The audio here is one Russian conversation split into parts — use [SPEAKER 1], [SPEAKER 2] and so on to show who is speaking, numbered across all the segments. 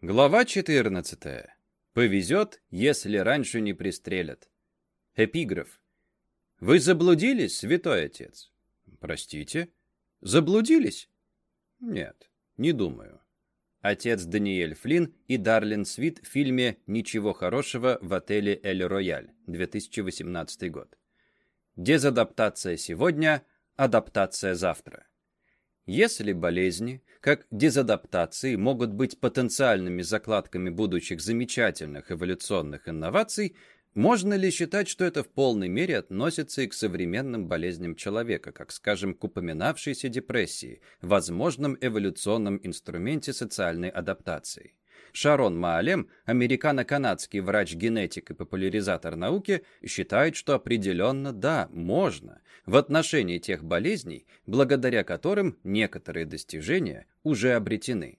[SPEAKER 1] Глава 14. Повезет, если раньше не пристрелят. Эпиграф. Вы заблудились, святой отец? Простите? Заблудились? Нет, не думаю. Отец Даниэль Флинн и Дарлин Свит в фильме «Ничего хорошего в отеле Эль Рояль», 2018 год. Дезадаптация сегодня, адаптация завтра. Если болезни, как дезадаптации, могут быть потенциальными закладками будущих замечательных эволюционных инноваций, можно ли считать, что это в полной мере относится и к современным болезням человека, как, скажем, к упоминавшейся депрессии, возможном эволюционном инструменте социальной адаптации? Шарон Маалем, американо-канадский врач-генетик и популяризатор науки, считает, что определенно да, можно, в отношении тех болезней, благодаря которым некоторые достижения уже обретены.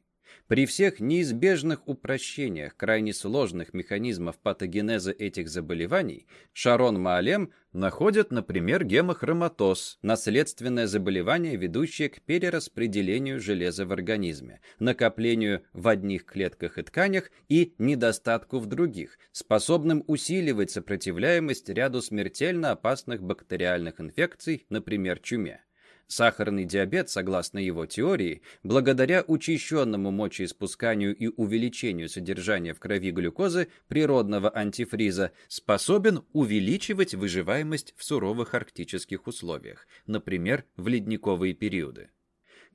[SPEAKER 1] При всех неизбежных упрощениях крайне сложных механизмов патогенеза этих заболеваний Шарон Маалем находит, например, гемохроматоз, наследственное заболевание, ведущее к перераспределению железа в организме, накоплению в одних клетках и тканях и недостатку в других, способным усиливать сопротивляемость ряду смертельно опасных бактериальных инфекций, например, чуме. Сахарный диабет, согласно его теории, благодаря учащенному мочеиспусканию и увеличению содержания в крови глюкозы природного антифриза, способен увеличивать выживаемость в суровых арктических условиях, например, в ледниковые периоды.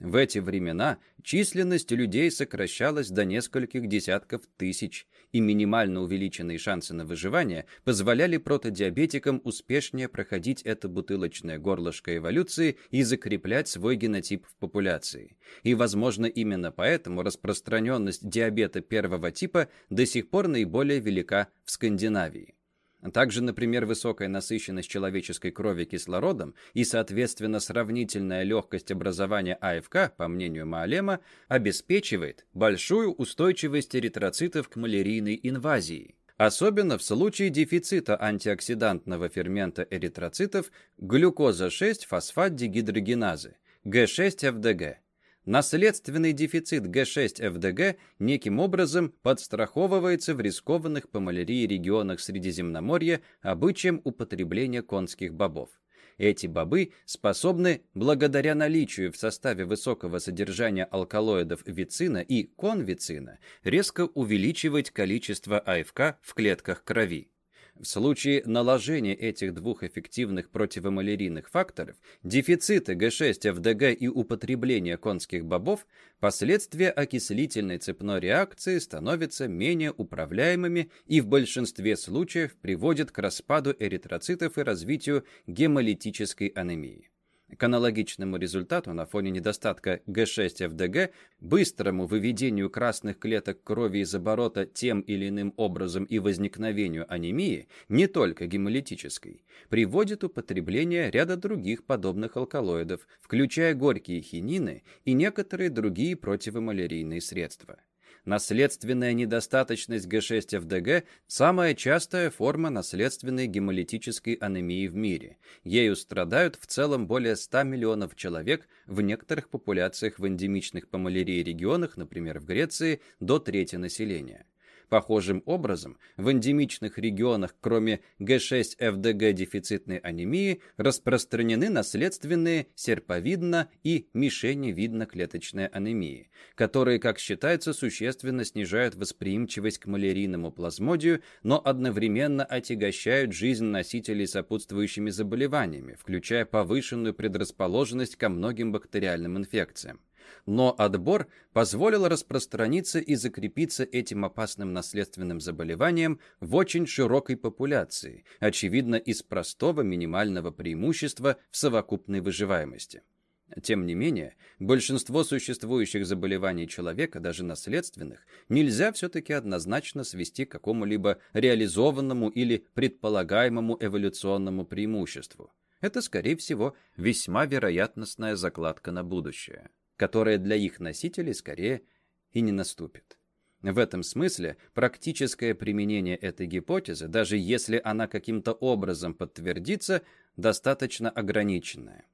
[SPEAKER 1] В эти времена численность людей сокращалась до нескольких десятков тысяч, и минимально увеличенные шансы на выживание позволяли протодиабетикам успешнее проходить это бутылочное горлышко эволюции и закреплять свой генотип в популяции. И, возможно, именно поэтому распространенность диабета первого типа до сих пор наиболее велика в Скандинавии. Также, например, высокая насыщенность человеческой крови кислородом и, соответственно, сравнительная легкость образования АФК, по мнению Маалема, обеспечивает большую устойчивость эритроцитов к малярийной инвазии. Особенно в случае дефицита антиоксидантного фермента эритроцитов глюкоза-6-фосфат-дегидрогеназы, Г6-ФДГ, Наследственный дефицит Г6-ФДГ неким образом подстраховывается в рискованных по малярии регионах Средиземноморья обычаем употребления конских бобов. Эти бобы способны, благодаря наличию в составе высокого содержания алкалоидов вицина и конвицина, резко увеличивать количество АФК в клетках крови. В случае наложения этих двух эффективных противомалярийных факторов, дефицита Г6, ФДГ и употребления конских бобов, последствия окислительной цепной реакции становятся менее управляемыми и в большинстве случаев приводят к распаду эритроцитов и развитию гемолитической анемии. К аналогичному результату на фоне недостатка Г6-ФДГ, быстрому выведению красных клеток крови из оборота тем или иным образом и возникновению анемии, не только гемолитической, приводит употребление ряда других подобных алкалоидов, включая горькие хинины и некоторые другие противомалярийные средства. Наследственная недостаточность Г6-ФДГ – самая частая форма наследственной гемолитической анемии в мире. Ею страдают в целом более 100 миллионов человек в некоторых популяциях в эндемичных по малярии регионах, например, в Греции, до трети населения. Похожим образом, в эндемичных регионах, кроме Г6-ФДГ дефицитной анемии, распространены наследственные серповидно- и мишеневидно-клеточная анемии, которые, как считается, существенно снижают восприимчивость к малярийному плазмодию, но одновременно отягощают жизнь носителей сопутствующими заболеваниями, включая повышенную предрасположенность ко многим бактериальным инфекциям но отбор позволил распространиться и закрепиться этим опасным наследственным заболеванием в очень широкой популяции, очевидно из простого минимального преимущества в совокупной выживаемости. Тем не менее, большинство существующих заболеваний человека, даже наследственных, нельзя все-таки однозначно свести к какому-либо реализованному или предполагаемому эволюционному преимуществу. Это, скорее всего, весьма вероятностная закладка на будущее которая для их носителей скорее и не наступит. В этом смысле практическое применение этой гипотезы, даже если она каким-то образом подтвердится, достаточно ограниченное.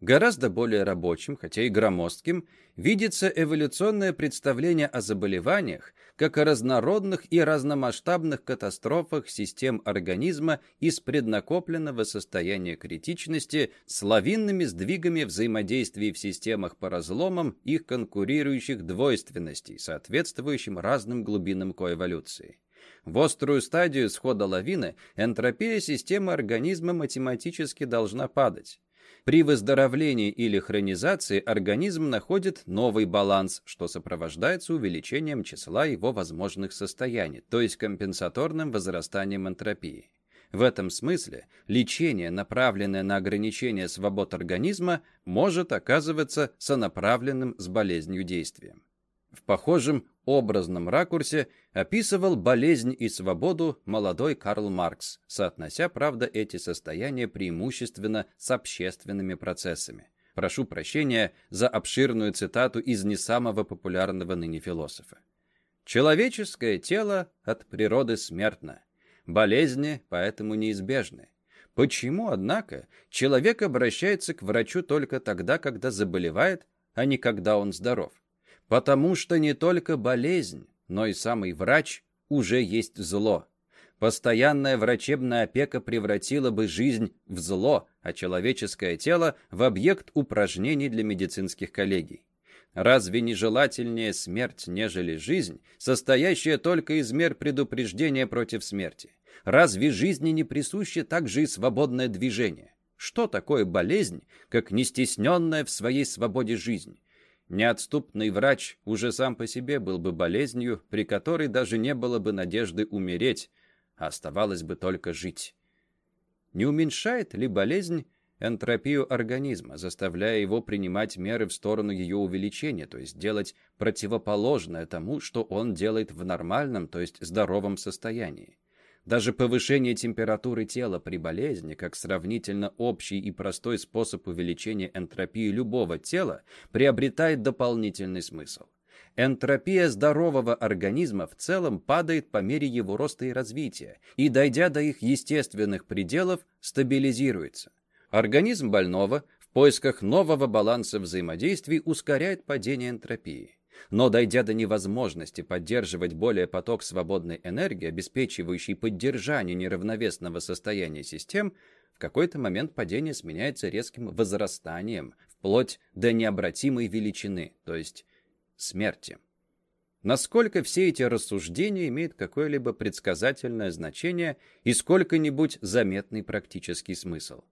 [SPEAKER 1] Гораздо более рабочим, хотя и громоздким, видится эволюционное представление о заболеваниях как о разнородных и разномасштабных катастрофах систем организма из преднакопленного состояния критичности с лавинными сдвигами взаимодействий в системах по разломам их конкурирующих двойственностей, соответствующим разным глубинам коэволюции. В острую стадию схода лавины энтропия системы организма математически должна падать. При выздоровлении или хронизации организм находит новый баланс, что сопровождается увеличением числа его возможных состояний, то есть компенсаторным возрастанием энтропии. В этом смысле лечение, направленное на ограничение свобод организма, может оказываться сонаправленным с болезнью действием. В похожем образном ракурсе описывал болезнь и свободу молодой Карл Маркс, соотнося, правда, эти состояния преимущественно с общественными процессами. Прошу прощения за обширную цитату из не самого популярного ныне философа. Человеческое тело от природы смертно. Болезни поэтому неизбежны. Почему, однако, человек обращается к врачу только тогда, когда заболевает, а не когда он здоров? Потому что не только болезнь, но и самый врач уже есть зло. Постоянная врачебная опека превратила бы жизнь в зло, а человеческое тело в объект упражнений для медицинских коллегий. Разве не желательнее смерть, нежели жизнь, состоящая только из мер предупреждения против смерти? Разве жизни не присуще также и свободное движение? Что такое болезнь, как нестесненная в своей свободе жизнь? Неотступный врач уже сам по себе был бы болезнью, при которой даже не было бы надежды умереть, а оставалось бы только жить. Не уменьшает ли болезнь энтропию организма, заставляя его принимать меры в сторону ее увеличения, то есть делать противоположное тому, что он делает в нормальном, то есть здоровом состоянии? Даже повышение температуры тела при болезни, как сравнительно общий и простой способ увеличения энтропии любого тела, приобретает дополнительный смысл. Энтропия здорового организма в целом падает по мере его роста и развития, и, дойдя до их естественных пределов, стабилизируется. Организм больного в поисках нового баланса взаимодействий ускоряет падение энтропии. Но дойдя до невозможности поддерживать более поток свободной энергии, обеспечивающий поддержание неравновесного состояния систем, в какой-то момент падение сменяется резким возрастанием, вплоть до необратимой величины, то есть смерти. Насколько все эти рассуждения имеют какое-либо предсказательное значение и сколько-нибудь заметный практический смысл?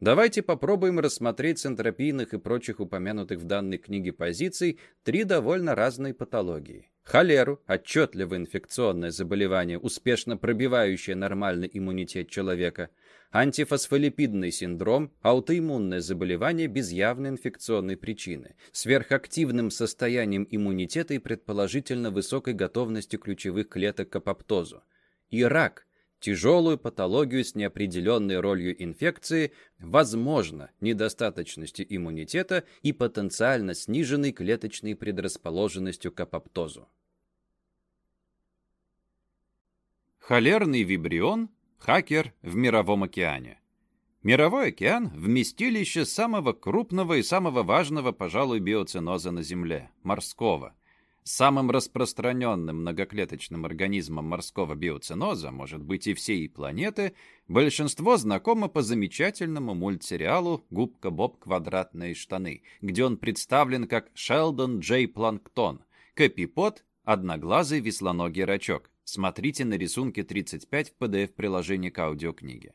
[SPEAKER 1] Давайте попробуем рассмотреть с энтропийных и прочих упомянутых в данной книге позиций три довольно разные патологии. Холеру, отчетливо инфекционное заболевание, успешно пробивающее нормальный иммунитет человека, антифосфолипидный синдром, аутоиммунное заболевание без явной инфекционной причины, сверхактивным состоянием иммунитета и предположительно высокой готовностью ключевых клеток к апоптозу, и рак – тяжелую патологию с неопределенной ролью инфекции, возможно, недостаточностью иммунитета и потенциально сниженной клеточной предрасположенностью к апоптозу. Холерный вибрион – хакер в Мировом океане. Мировой океан – вместилище самого крупного и самого важного, пожалуй, биоциноза на Земле – морского – Самым распространенным многоклеточным организмом морского биоциноза, может быть и всей планеты, большинство знакомо по замечательному мультсериалу «Губка Боб. Квадратные штаны», где он представлен как Шелдон Джей Планктон, копипот, одноглазый веслоногий рачок. Смотрите на рисунке 35 в PDF-приложении к аудиокниге.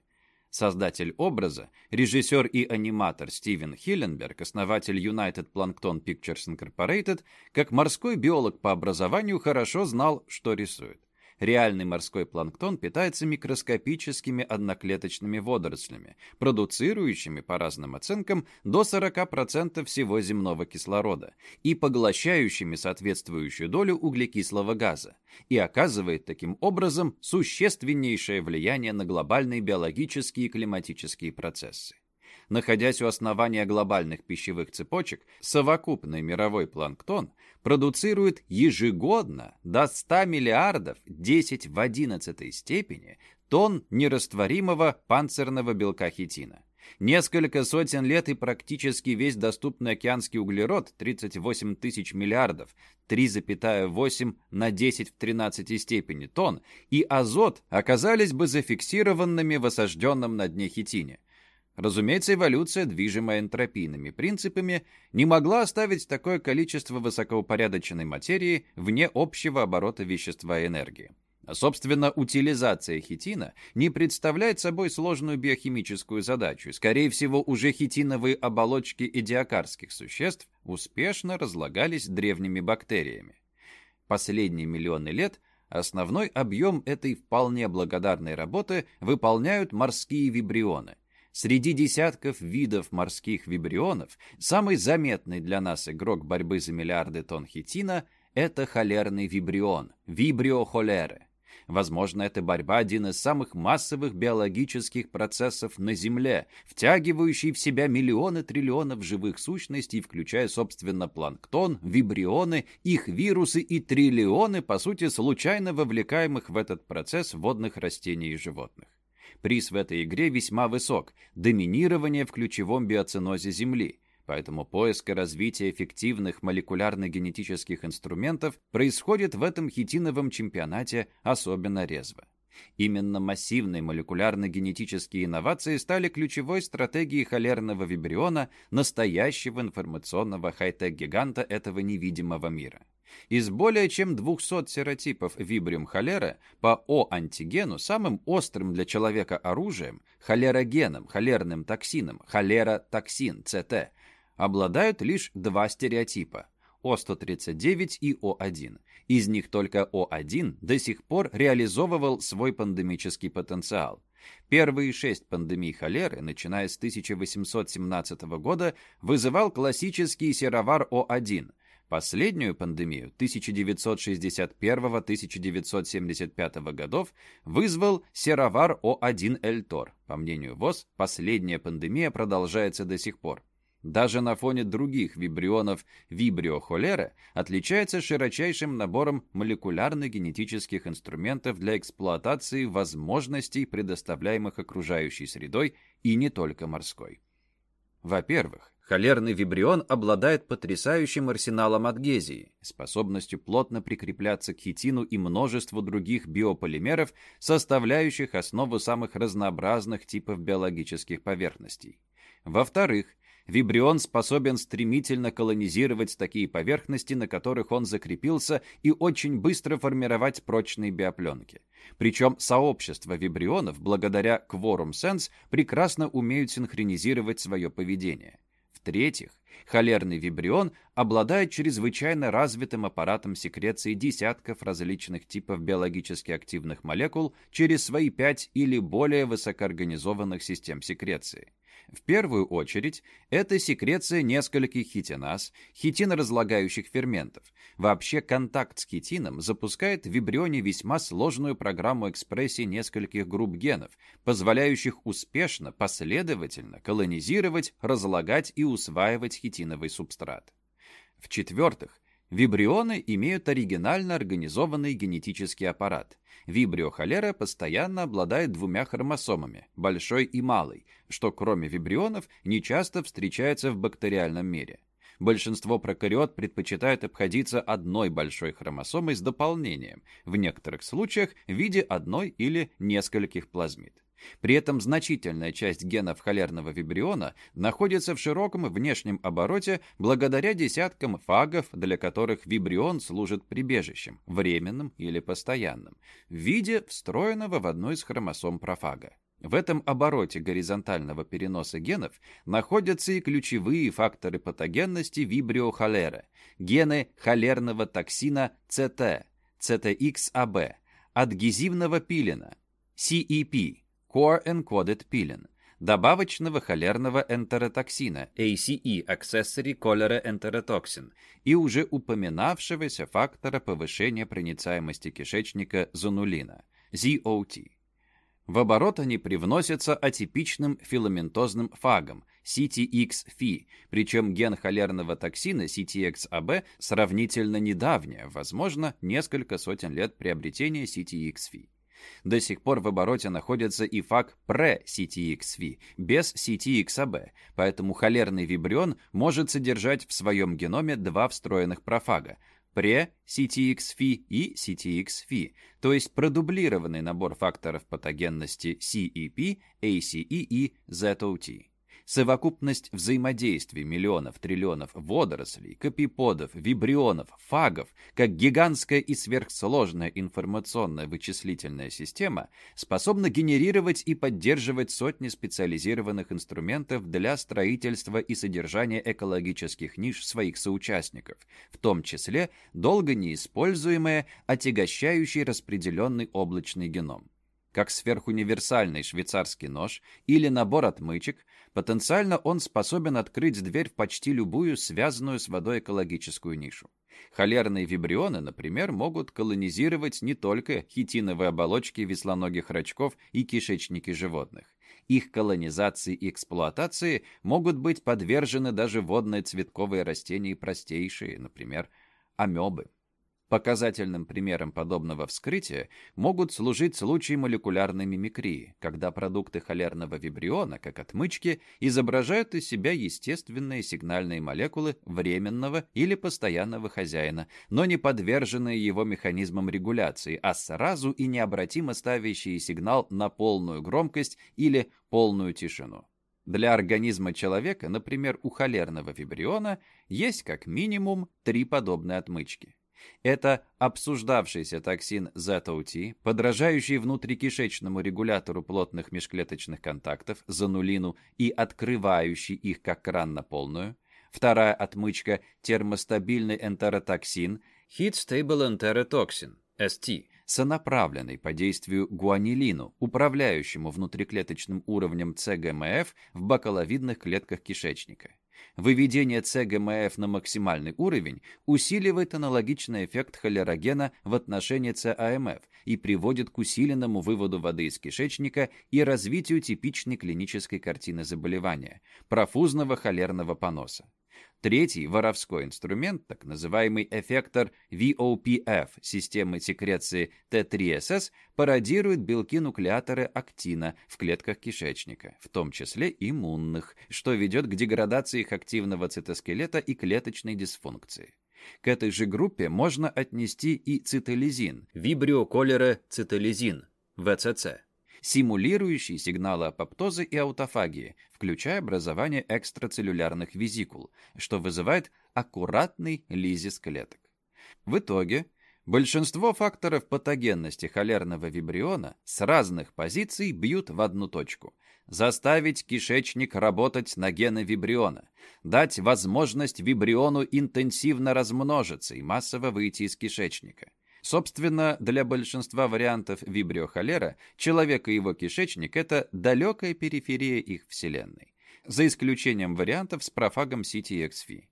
[SPEAKER 1] Создатель образа, режиссер и аниматор Стивен Хилленберг, основатель United Plankton Pictures Incorporated, как морской биолог по образованию хорошо знал, что рисует. Реальный морской планктон питается микроскопическими одноклеточными водорослями, продуцирующими, по разным оценкам, до 40% всего земного кислорода и поглощающими соответствующую долю углекислого газа, и оказывает таким образом существеннейшее влияние на глобальные биологические и климатические процессы находясь у основания глобальных пищевых цепочек, совокупный мировой планктон продуцирует ежегодно до 100 миллиардов 10 в 11 степени тонн нерастворимого панцирного белка хитина. Несколько сотен лет и практически весь доступный океанский углерод, 38 тысяч миллиардов, 3,8 на 10 в 13 степени тонн, и азот оказались бы зафиксированными в осажденном на дне хитине. Разумеется, эволюция, движимая энтропийными принципами, не могла оставить такое количество высокоупорядоченной материи вне общего оборота вещества и энергии. А, собственно, утилизация хитина не представляет собой сложную биохимическую задачу. Скорее всего, уже хитиновые оболочки идиокарских существ успешно разлагались древними бактериями. Последние миллионы лет основной объем этой вполне благодарной работы выполняют морские вибрионы. Среди десятков видов морских вибрионов самый заметный для нас игрок борьбы за миллиарды тонн хитина – это холерный вибрион – вибриохолеры. Возможно, эта борьба – один из самых массовых биологических процессов на Земле, втягивающий в себя миллионы триллионов живых сущностей, включая, собственно, планктон, вибрионы, их вирусы и триллионы, по сути, случайно вовлекаемых в этот процесс водных растений и животных. Приз в этой игре весьма высок – доминирование в ключевом биоценозе Земли – Поэтому поиск и развитие эффективных молекулярно-генетических инструментов происходит в этом хитиновом чемпионате особенно резво. Именно массивные молекулярно-генетические инновации стали ключевой стратегией холерного вибриона, настоящего информационного хай-тек-гиганта этого невидимого мира. Из более чем 200 серотипов вибриум холера по О-антигену самым острым для человека оружием, холерогеном, холерным токсином, холеротоксин, ЦТ, обладают лишь два стереотипа – О139 и О1. Из них только О1 до сих пор реализовывал свой пандемический потенциал. Первые шесть пандемий холеры, начиная с 1817 года, вызывал классический серовар О1. Последнюю пандемию 1961-1975 годов вызвал серовар О1 Эльтор. По мнению ВОЗ, последняя пандемия продолжается до сих пор даже на фоне других вибрионов вибриохолера отличается широчайшим набором молекулярно-генетических инструментов для эксплуатации возможностей, предоставляемых окружающей средой и не только морской. Во-первых, холерный вибрион обладает потрясающим арсеналом адгезии, способностью плотно прикрепляться к хитину и множеству других биополимеров, составляющих основу самых разнообразных типов биологических поверхностей. Во-вторых, Вибрион способен стремительно колонизировать такие поверхности, на которых он закрепился, и очень быстро формировать прочные биопленки. Причем сообщества вибрионов, благодаря Quorum Sense, прекрасно умеют синхронизировать свое поведение. В-третьих, холерный вибрион обладает чрезвычайно развитым аппаратом секреции десятков различных типов биологически активных молекул через свои пять или более высокоорганизованных систем секреции. В первую очередь, это секреция нескольких хитиназ, хитиноразлагающих ферментов. Вообще, контакт с хитином запускает в вибрионе весьма сложную программу экспрессии нескольких групп генов, позволяющих успешно, последовательно колонизировать, разлагать и усваивать хитиновый субстрат. В-четвертых, Вибрионы имеют оригинально организованный генетический аппарат. Вибриохолера постоянно обладает двумя хромосомами, большой и малой, что кроме вибрионов нечасто встречается в бактериальном мире. Большинство прокариот предпочитают обходиться одной большой хромосомой с дополнением, в некоторых случаях в виде одной или нескольких плазмид. При этом значительная часть генов холерного вибриона находится в широком внешнем обороте благодаря десяткам фагов, для которых вибрион служит прибежищем, временным или постоянным, в виде встроенного в одну из хромосом профага. В этом обороте горизонтального переноса генов находятся и ключевые факторы патогенности вибриохолера, гены холерного токсина CT, CTXAB, адгезивного пилена, CEP, Core Encoded Pillin, добавочного холерного энтеротоксина ACE Accessory Cholera Enterotoxin и уже упоминавшегося фактора повышения проницаемости кишечника зонулина ZOT. В оборот они привносятся атипичным филаментозным фагом CTX-FI, причем ген холерного токсина CTX-AB сравнительно недавняя, возможно, несколько сотен лет приобретения CTX-FI. До сих пор в обороте находится и фаг pre-CTXV, без CTXAB, поэтому холерный вибрион может содержать в своем геноме два встроенных профага pre-CTXV и CTXV, то есть продублированный набор факторов патогенности CEP, ACE и ZOT. Совокупность взаимодействий миллионов триллионов водорослей, копиподов, вибрионов, фагов, как гигантская и сверхсложная информационная вычислительная система, способна генерировать и поддерживать сотни специализированных инструментов для строительства и содержания экологических ниш своих соучастников, в том числе долго неиспользуемые, отягощающий распределенный облачный геном. Как сверхуниверсальный швейцарский нож или набор отмычек, потенциально он способен открыть дверь в почти любую связанную с водой экологическую нишу. Холерные вибрионы, например, могут колонизировать не только хитиновые оболочки веслоногих рачков и кишечники животных. Их колонизации и эксплуатации могут быть подвержены даже водные цветковые растения и простейшие, например, амебы. Показательным примером подобного вскрытия могут служить случаи молекулярной мимикрии, когда продукты холерного вибриона, как отмычки, изображают из себя естественные сигнальные молекулы временного или постоянного хозяина, но не подверженные его механизмам регуляции, а сразу и необратимо ставящие сигнал на полную громкость или полную тишину. Для организма человека, например, у холерного вибриона, есть как минимум три подобные отмычки. Это обсуждавшийся токсин ZOT, подражающий внутрикишечному регулятору плотных межклеточных контактов, занулину, и открывающий их как кран на полную. Вторая отмычка – термостабильный энтеротоксин, Heat Stable Enterotoxin, ST, сонаправленный по действию гуанилину, управляющему внутриклеточным уровнем ЦГМФ в бакаловидных клетках кишечника. Выведение ЦГМФ на максимальный уровень усиливает аналогичный эффект холерогена в отношении ЦАМФ и приводит к усиленному выводу воды из кишечника и развитию типичной клинической картины заболевания – профузного холерного поноса. Третий воровской инструмент, так называемый эффектор VOPF системы секреции T3SS, пародирует белки-нуклеаторы актина в клетках кишечника, в том числе иммунных, что ведет к деградации их активного цитоскелета и клеточной дисфункции. К этой же группе можно отнести и цитолизин, вибриоколера цитолизин, ВЦЦ симулирующий сигналы апоптозы и аутофагии, включая образование экстрацеллюлярных визикул, что вызывает аккуратный лизис клеток. В итоге большинство факторов патогенности холерного вибриона с разных позиций бьют в одну точку – заставить кишечник работать на гены вибриона, дать возможность вибриону интенсивно размножиться и массово выйти из кишечника – Собственно, для большинства вариантов вибриохолера человек и его кишечник – это далекая периферия их Вселенной, за исключением вариантов с профагом CTXV.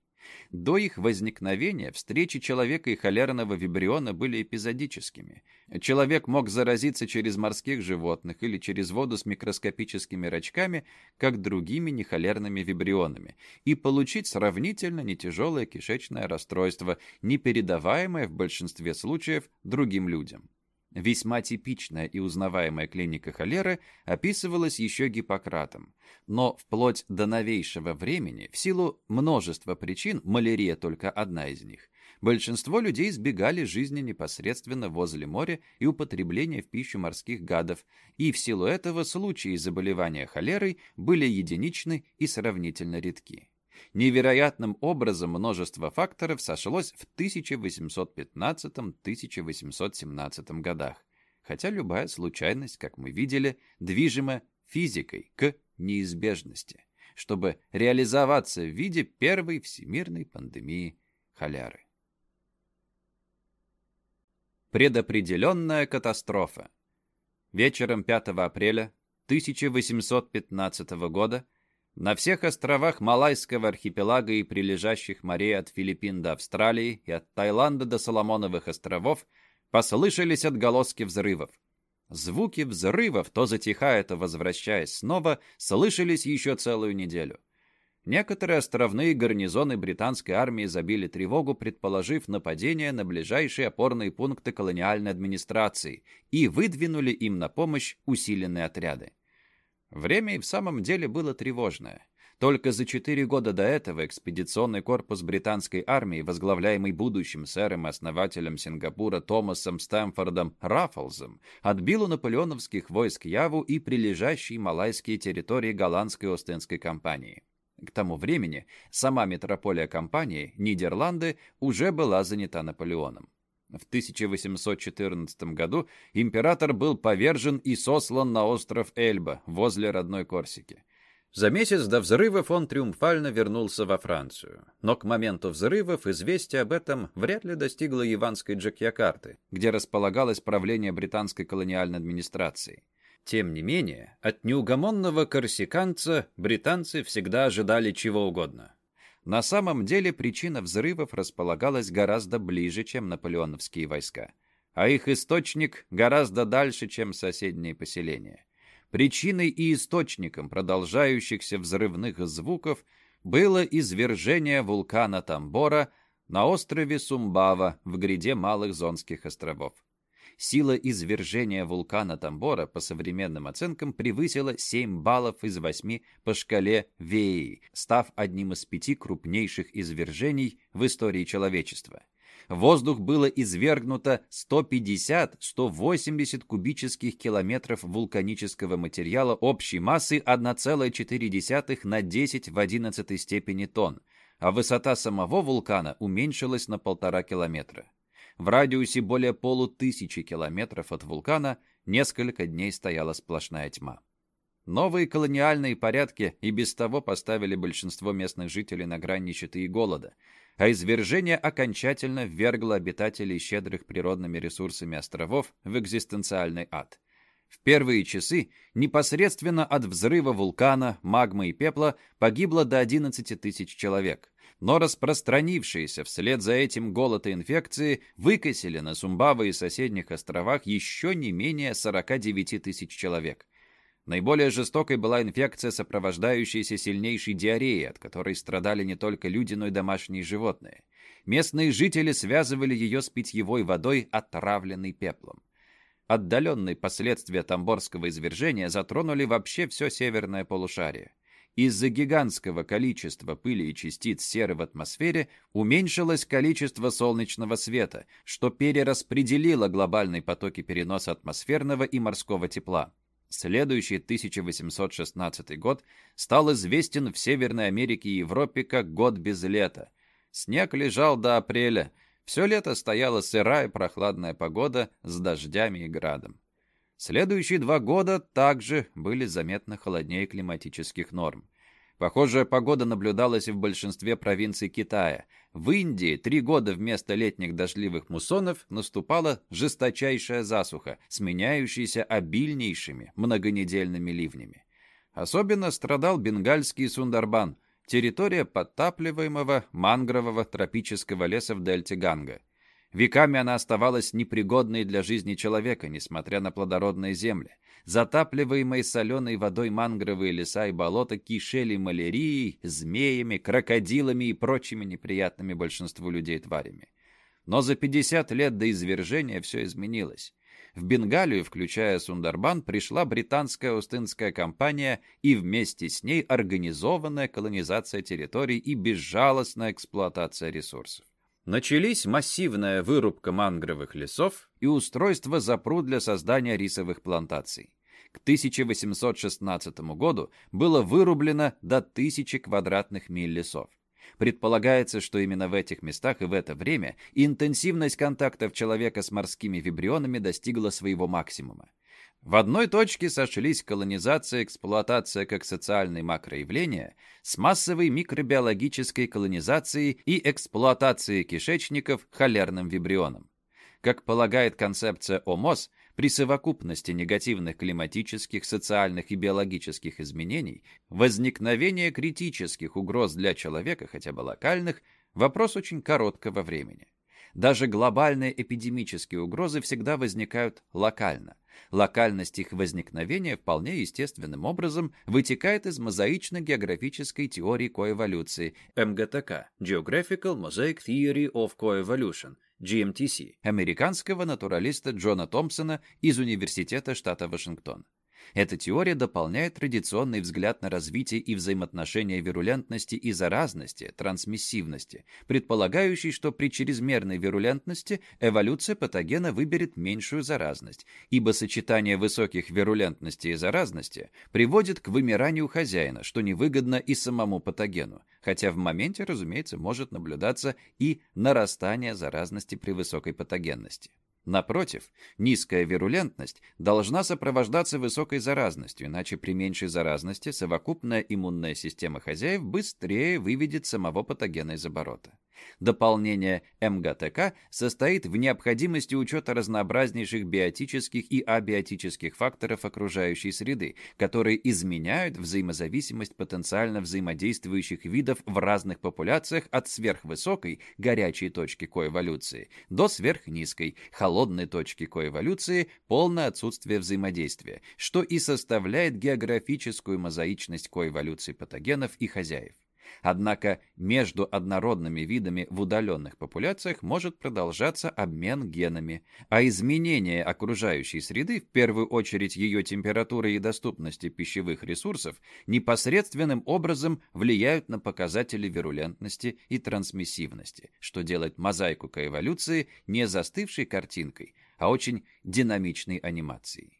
[SPEAKER 1] До их возникновения встречи человека и холерного вибриона были эпизодическими. Человек мог заразиться через морских животных или через воду с микроскопическими рачками, как другими нехолерными вибрионами, и получить сравнительно нетяжелое кишечное расстройство, не передаваемое в большинстве случаев другим людям. Весьма типичная и узнаваемая клиника холеры описывалась еще Гиппократом, но вплоть до новейшего времени, в силу множества причин, малярия только одна из них, большинство людей избегали жизни непосредственно возле моря и употребления в пищу морских гадов, и в силу этого случаи заболевания холерой были единичны и сравнительно редки. Невероятным образом множество факторов сошлось в 1815-1817 годах, хотя любая случайность, как мы видели, движима физикой к неизбежности, чтобы реализоваться в виде первой всемирной пандемии холеры. Предопределенная катастрофа. Вечером 5 апреля 1815 года на всех островах Малайского архипелага и прилежащих морей от Филиппин до Австралии и от Таиланда до Соломоновых островов послышались отголоски взрывов. Звуки взрывов, то затихая, то возвращаясь снова, слышались еще целую неделю. Некоторые островные гарнизоны британской армии забили тревогу, предположив нападение на ближайшие опорные пункты колониальной администрации и выдвинули им на помощь усиленные отряды. Время и в самом деле было тревожное. Только за четыре года до этого экспедиционный корпус британской армии, возглавляемый будущим сэром и основателем Сингапура Томасом Стэмфордом Раффлзом, отбил у наполеоновских войск Яву и прилежащие малайские территории голландской Остинской компании. К тому времени сама метрополия компании, Нидерланды, уже была занята Наполеоном. В 1814 году император был повержен и сослан на остров Эльба, возле родной Корсики. За месяц до взрывов он триумфально вернулся во Францию. Но к моменту взрывов известие об этом вряд ли достигло Иванской Джакьякарты, где располагалось правление британской колониальной администрации. Тем не менее, от неугомонного корсиканца британцы всегда ожидали чего угодно. На самом деле причина взрывов располагалась гораздо ближе, чем наполеоновские войска, а их источник гораздо дальше, чем соседние поселения. Причиной и источником продолжающихся взрывных звуков было извержение вулкана Тамбора на острове Сумбава в гряде Малых Зонских островов. Сила извержения вулкана Тамбора по современным оценкам превысила 7 баллов из 8 по шкале Веи, став одним из пяти крупнейших извержений в истории человечества в воздух было извергнуто 150-180 кубических километров вулканического материала общей массы 1,4 на 10 в 11 степени тонн, а высота самого вулкана уменьшилась на полтора километра. В радиусе более полутысячи километров от вулкана несколько дней стояла сплошная тьма. Новые колониальные порядки и без того поставили большинство местных жителей на грани нищеты и голода, а извержение окончательно ввергло обитателей щедрых природными ресурсами островов в экзистенциальный ад. В первые часы непосредственно от взрыва вулкана, магмы и пепла погибло до 11 тысяч человек, но распространившиеся вслед за этим голод и инфекции выкосили на Сумбаве и соседних островах еще не менее 49 тысяч человек. Наиболее жестокой была инфекция, сопровождающаяся сильнейшей диареей, от которой страдали не только люди, но и домашние животные. Местные жители связывали ее с питьевой водой, отравленной пеплом. Отдаленные последствия Тамборского извержения затронули вообще все северное полушарие. Из-за гигантского количества пыли и частиц серы в атмосфере уменьшилось количество солнечного света, что перераспределило глобальные потоки переноса атмосферного и морского тепла. Следующий 1816 год стал известен в Северной Америке и Европе как год без лета. Снег лежал до апреля. Все лето стояла сырая прохладная погода с дождями и градом. Следующие два года также были заметно холоднее климатических норм. Похожая погода наблюдалась и в большинстве провинций Китая. В Индии три года вместо летних дождливых муссонов наступала жесточайшая засуха, сменяющаяся обильнейшими многонедельными ливнями. Особенно страдал бенгальский Сундарбан, территория подтапливаемого мангрового тропического леса в дельте Ганга. Веками она оставалась непригодной для жизни человека, несмотря на плодородные земли. Затапливаемые соленой водой мангровые леса и болота кишели малярией, змеями, крокодилами и прочими неприятными большинству людей тварями. Но за 50 лет до извержения все изменилось. В Бенгалию, включая Сундарбан, пришла британская Остинская компания и вместе с ней организованная колонизация территорий и безжалостная эксплуатация ресурсов. Начались массивная вырубка мангровых лесов и устройство запруд для создания рисовых плантаций. К 1816 году было вырублено до 1000 квадратных миль лесов. Предполагается, что именно в этих местах и в это время интенсивность контактов человека с морскими вибрионами достигла своего максимума. В одной точке сошлись колонизация и эксплуатация как социальные макроявления с массовой микробиологической колонизацией и эксплуатацией кишечников холерным вибрионом. Как полагает концепция ОМОС, при совокупности негативных климатических, социальных и биологических изменений возникновение критических угроз для человека, хотя бы локальных, вопрос очень короткого времени. Даже глобальные эпидемические угрозы всегда возникают локально. Локальность их возникновения вполне естественным образом вытекает из мозаично-географической теории коэволюции МГТК Geographical Mosaic Theory of Coevolution GMTC американского натуралиста Джона Томпсона из Университета штата Вашингтон. Эта теория дополняет традиционный взгляд на развитие и взаимоотношения вирулентности и заразности, трансмиссивности, предполагающий, что при чрезмерной вирулентности эволюция патогена выберет меньшую заразность, ибо сочетание высоких вирулентности и заразности приводит к вымиранию хозяина, что невыгодно и самому патогену, хотя в моменте, разумеется, может наблюдаться и нарастание заразности при высокой патогенности. Напротив, низкая вирулентность должна сопровождаться высокой заразностью, иначе при меньшей заразности совокупная иммунная система хозяев быстрее выведет самого патогена из оборота. Дополнение МГТК состоит в необходимости учета разнообразнейших биотических и абиотических факторов окружающей среды, которые изменяют взаимозависимость потенциально взаимодействующих видов в разных популяциях от сверхвысокой, горячей точки коэволюции до сверхнизкой, холодной точки коэволюции, полное отсутствие взаимодействия, что и составляет географическую мозаичность коэволюции патогенов и хозяев. Однако между однородными видами в удаленных популяциях может продолжаться обмен генами, а изменение окружающей среды, в первую очередь ее температуры и доступности пищевых ресурсов, непосредственным образом влияют на показатели вирулентности и трансмиссивности, что делает мозаику коэволюции не застывшей картинкой, а очень динамичной анимацией.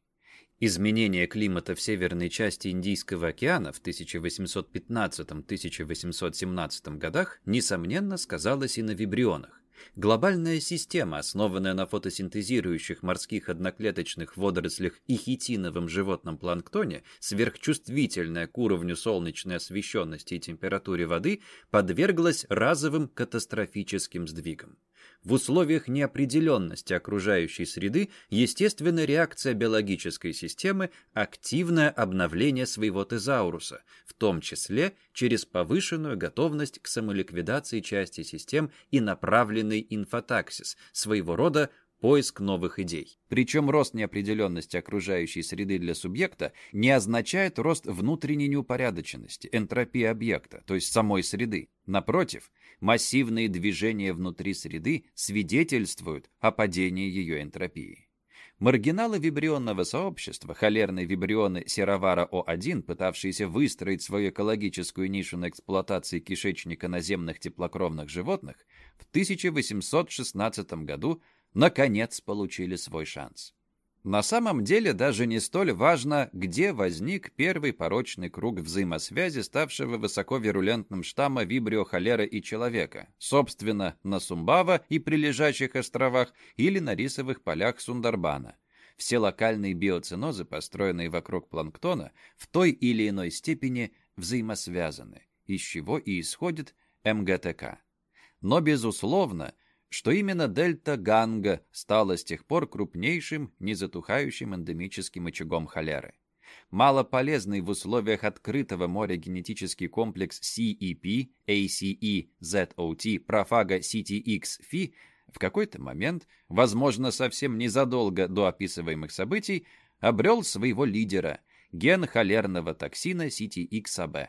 [SPEAKER 1] Изменение климата в северной части Индийского океана в 1815-1817 годах, несомненно, сказалось и на вибрионах. Глобальная система, основанная на фотосинтезирующих морских одноклеточных водорослях и хитиновом животном планктоне, сверхчувствительная к уровню солнечной освещенности и температуре воды, подверглась разовым катастрофическим сдвигам. В условиях неопределенности окружающей среды естественная реакция биологической системы – активное обновление своего тезауруса, в том числе через повышенную готовность к самоликвидации части систем и направленный инфотаксис, своего рода поиск новых идей. Причем рост неопределенности окружающей среды для субъекта не означает рост внутренней неупорядоченности, энтропии объекта, то есть самой среды. Напротив, массивные движения внутри среды свидетельствуют о падении ее энтропии. Маргиналы вибрионного сообщества, холерные вибрионы серовара О1, пытавшиеся выстроить свою экологическую нишу на эксплуатации кишечника наземных теплокровных животных, в 1816 году наконец получили свой шанс. На самом деле даже не столь важно, где возник первый порочный круг взаимосвязи, ставшего высоковирулентным штамма вибрио холеры и человека, собственно, на Сумбава и прилежащих островах или на рисовых полях Сундарбана. Все локальные биоцинозы, построенные вокруг планктона, в той или иной степени взаимосвязаны, из чего и исходит МГТК. Но, безусловно, что именно дельта Ганга стала с тех пор крупнейшим, незатухающим эндемическим очагом холеры. Малополезный в условиях открытого моря генетический комплекс CEP, ACE, ZOT, профага CTX-FI в какой-то момент, возможно, совсем незадолго до описываемых событий, обрел своего лидера – ген холерного токсина CTX-AB.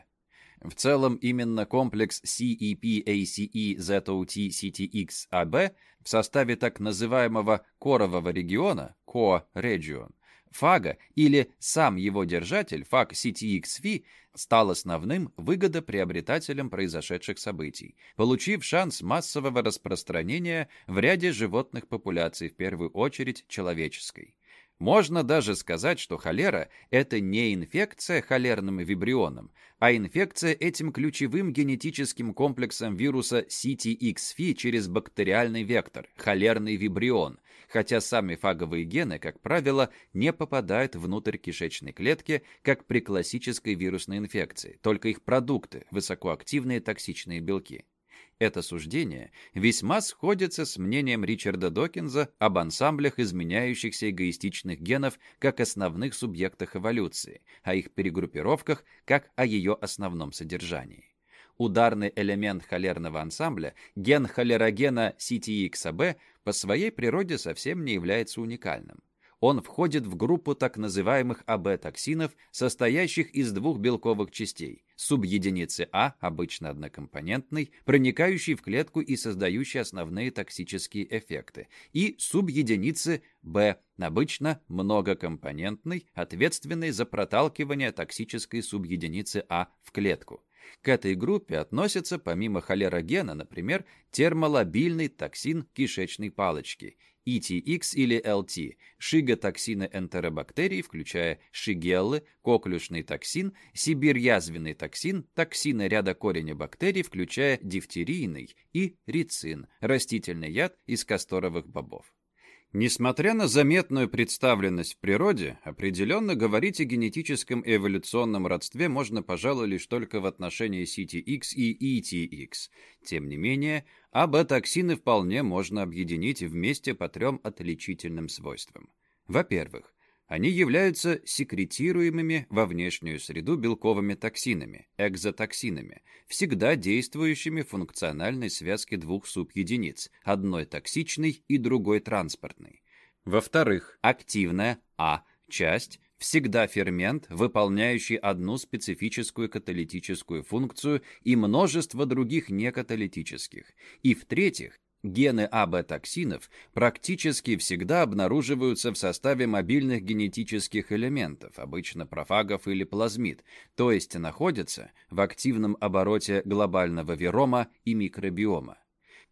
[SPEAKER 1] В целом, именно комплекс CEP-ACE-ZOT-CTX-AB в составе так называемого корового региона, Core-Region, фага или сам его держатель, фаг CTX-V, стал основным выгодоприобретателем произошедших событий, получив шанс массового распространения в ряде животных популяций, в первую очередь человеческой. Можно даже сказать, что холера – это не инфекция холерным вибрионом, а инфекция этим ключевым генетическим комплексом вируса CTXV через бактериальный вектор – холерный вибрион, хотя сами фаговые гены, как правило, не попадают внутрь кишечной клетки, как при классической вирусной инфекции, только их продукты – высокоактивные токсичные белки. Это суждение весьма сходится с мнением Ричарда Докинза об ансамблях изменяющихся эгоистичных генов как основных субъектах эволюции, о их перегруппировках как о ее основном содержании. ударный элемент холерного ансамбля, ген холерогена CTXAB по своей природе совсем не является уникальным он входит в группу так называемых АБ-токсинов, состоящих из двух белковых частей – субъединицы А, обычно однокомпонентной, проникающей в клетку и создающей основные токсические эффекты, и субъединицы Б, обычно многокомпонентной, ответственной за проталкивание токсической субъединицы А в клетку. К этой группе относятся, помимо холерогена, например, термолобильный токсин кишечной палочки ETX или LT, шиготоксины энтеробактерий, включая шигеллы, коклюшный токсин, сибирь-язвенный токсин, токсины ряда кореня бактерий, включая дифтерийный и рицин, растительный яд из касторовых бобов. Несмотря на заметную представленность в природе, определенно говорить о генетическом эволюционном родстве можно, пожалуй, лишь только в отношении CTX и ETX. Тем не менее, АБ-токсины вполне можно объединить вместе по трем отличительным свойствам. Во-первых, они являются секретируемыми во внешнюю среду белковыми токсинами, экзотоксинами, всегда действующими в функциональной связке двух субъединиц, одной токсичной и другой транспортной. Во-вторых, активная А часть всегда фермент, выполняющий одну специфическую каталитическую функцию и множество других некаталитических. И в-третьих, Гены АБ-токсинов практически всегда обнаруживаются в составе мобильных генетических элементов, обычно профагов или плазмид, то есть находятся в активном обороте глобального вирома и микробиома.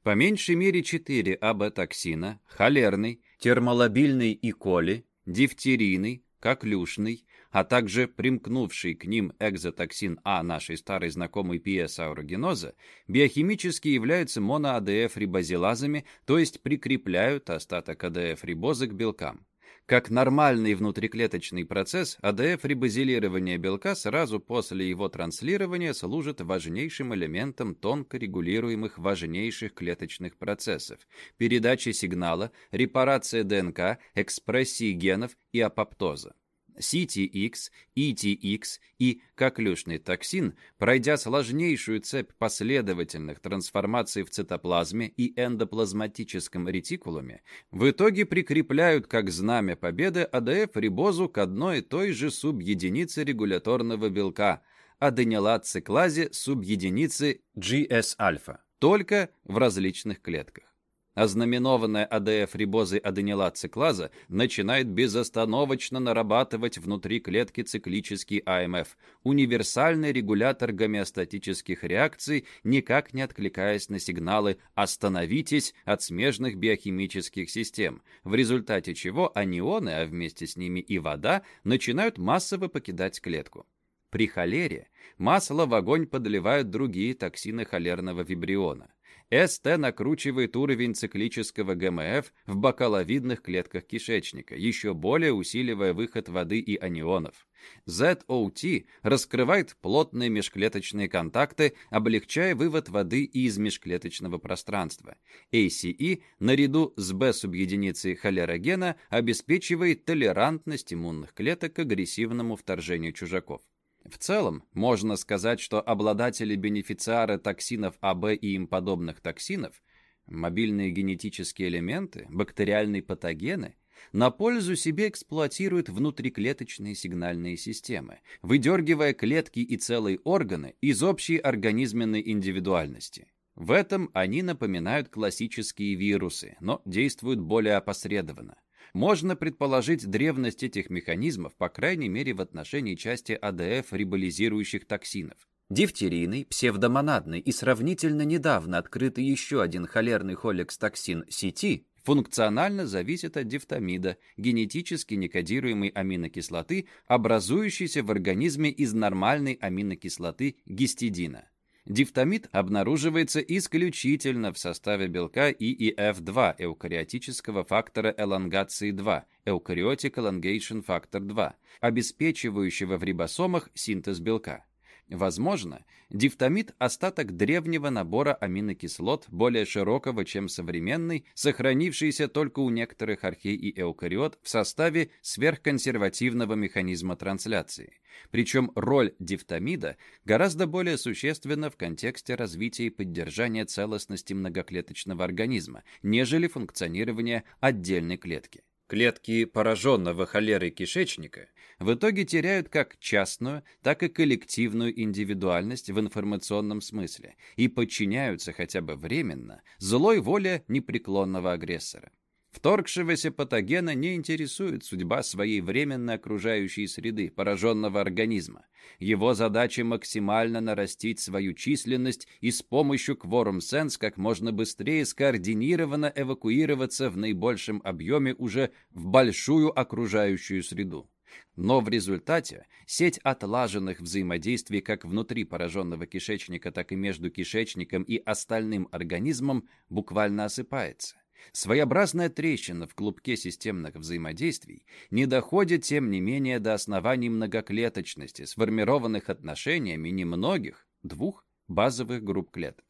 [SPEAKER 1] По меньшей мере 4 АБ-токсина – холерный, термолобильный и коли, дифтерийный, коклюшный, а также примкнувший к ним экзотоксин А нашей старой знакомой пиесаурогеноза, биохимически являются моноАДФ-рибозилазами, то есть прикрепляют остаток АДФ-рибозы к белкам. Как нормальный внутриклеточный процесс, АДФ-рибозилирование белка сразу после его транслирования служит важнейшим элементом тонко регулируемых важнейших клеточных процессов – передачи сигнала, репарация ДНК, экспрессии генов и апоптоза. CTX, ETX и коклюшный токсин, пройдя сложнейшую цепь последовательных трансформаций в цитоплазме и эндоплазматическом ретикулуме, в итоге прикрепляют как знамя победы АДФ-рибозу к одной и той же субъединице регуляторного белка – аденилат-циклазе субъединицы GS-альфа, только в различных клетках. Ознаменованная АДФ-рибозой аденилат-циклаза начинает безостановочно нарабатывать внутри клетки циклический АМФ, универсальный регулятор гомеостатических реакций, никак не откликаясь на сигналы «остановитесь» от смежных биохимических систем, в результате чего анионы, а вместе с ними и вода, начинают массово покидать клетку. При холере масло в огонь подливают другие токсины холерного вибриона. СТ накручивает уровень циклического ГМФ в бокаловидных клетках кишечника, еще более усиливая выход воды и анионов. ZOT раскрывает плотные межклеточные контакты, облегчая вывод воды из межклеточного пространства. ACE, наряду с B-субъединицей холерогена, обеспечивает толерантность иммунных клеток к агрессивному вторжению чужаков. В целом, можно сказать, что обладатели бенефициара токсинов АБ и им подобных токсинов, мобильные генетические элементы, бактериальные патогены, на пользу себе эксплуатируют внутриклеточные сигнальные системы, выдергивая клетки и целые органы из общей организменной индивидуальности. В этом они напоминают классические вирусы, но действуют более опосредованно можно предположить древность этих механизмов, по крайней мере в отношении части АДФ риболизирующих токсинов. Дифтерийный, псевдомонадный и сравнительно недавно открытый еще один холерный холекс-токсин CT функционально зависит от дифтамида, генетически некодируемой аминокислоты, образующейся в организме из нормальной аминокислоты гистидина. Дифтамид обнаруживается исключительно в составе белка EEF2 эукариотического фактора элонгации 2, Eukaryotic Elongation Factor 2, обеспечивающего в рибосомах синтез белка. Возможно, дифтамид – остаток древнего набора аминокислот, более широкого, чем современный, сохранившийся только у некоторых архей и эукариот в составе сверхконсервативного механизма трансляции. Причем роль дифтамида гораздо более существенна в контексте развития и поддержания целостности многоклеточного организма, нежели функционирования отдельной клетки. Клетки пораженного холерой кишечника в итоге теряют как частную, так и коллективную индивидуальность в информационном смысле и подчиняются хотя бы временно злой воле непреклонного агрессора. Вторгшегося патогена не интересует судьба своей временно окружающей среды, пораженного организма. Его задача максимально нарастить свою численность и с помощью Quorum Sense как можно быстрее скоординированно эвакуироваться в наибольшем объеме уже в большую окружающую среду. Но в результате сеть отлаженных взаимодействий как внутри пораженного кишечника, так и между кишечником и остальным организмом буквально осыпается. Своеобразная трещина в клубке системных взаимодействий не доходит, тем не менее, до оснований многоклеточности, сформированных отношениями немногих, двух базовых групп клеток.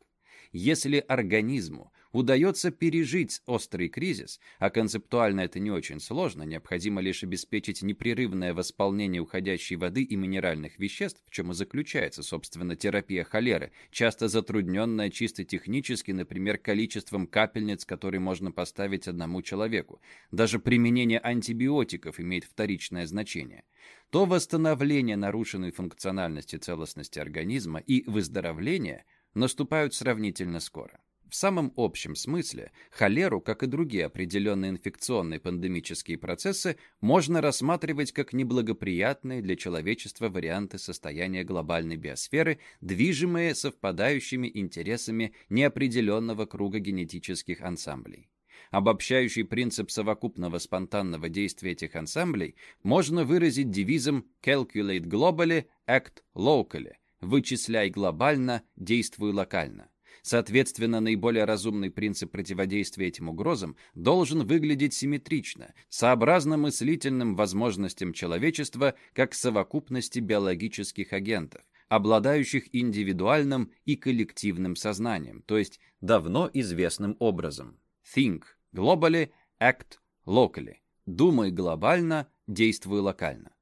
[SPEAKER 1] Если организму удается пережить острый кризис, а концептуально это не очень сложно, необходимо лишь обеспечить непрерывное восполнение уходящей воды и минеральных веществ, в чем и заключается, собственно, терапия холеры, часто затрудненная чисто технически, например, количеством капельниц, которые можно поставить одному человеку. Даже применение антибиотиков имеет вторичное значение то восстановление нарушенной функциональности целостности организма и выздоровление наступают сравнительно скоро. В самом общем смысле холеру, как и другие определенные инфекционные пандемические процессы, можно рассматривать как неблагоприятные для человечества варианты состояния глобальной биосферы, движимые совпадающими интересами неопределенного круга генетических ансамблей. Обобщающий принцип совокупного спонтанного действия этих ансамблей можно выразить девизом «Calculate globally, act locally» – «Вычисляй глобально, действуй локально». Соответственно, наиболее разумный принцип противодействия этим угрозам должен выглядеть симметрично, сообразно мыслительным возможностям человечества как совокупности биологических агентов, обладающих индивидуальным и коллективным сознанием, то есть давно известным образом. Think globally, act locally. Думай глобально, действуй локально.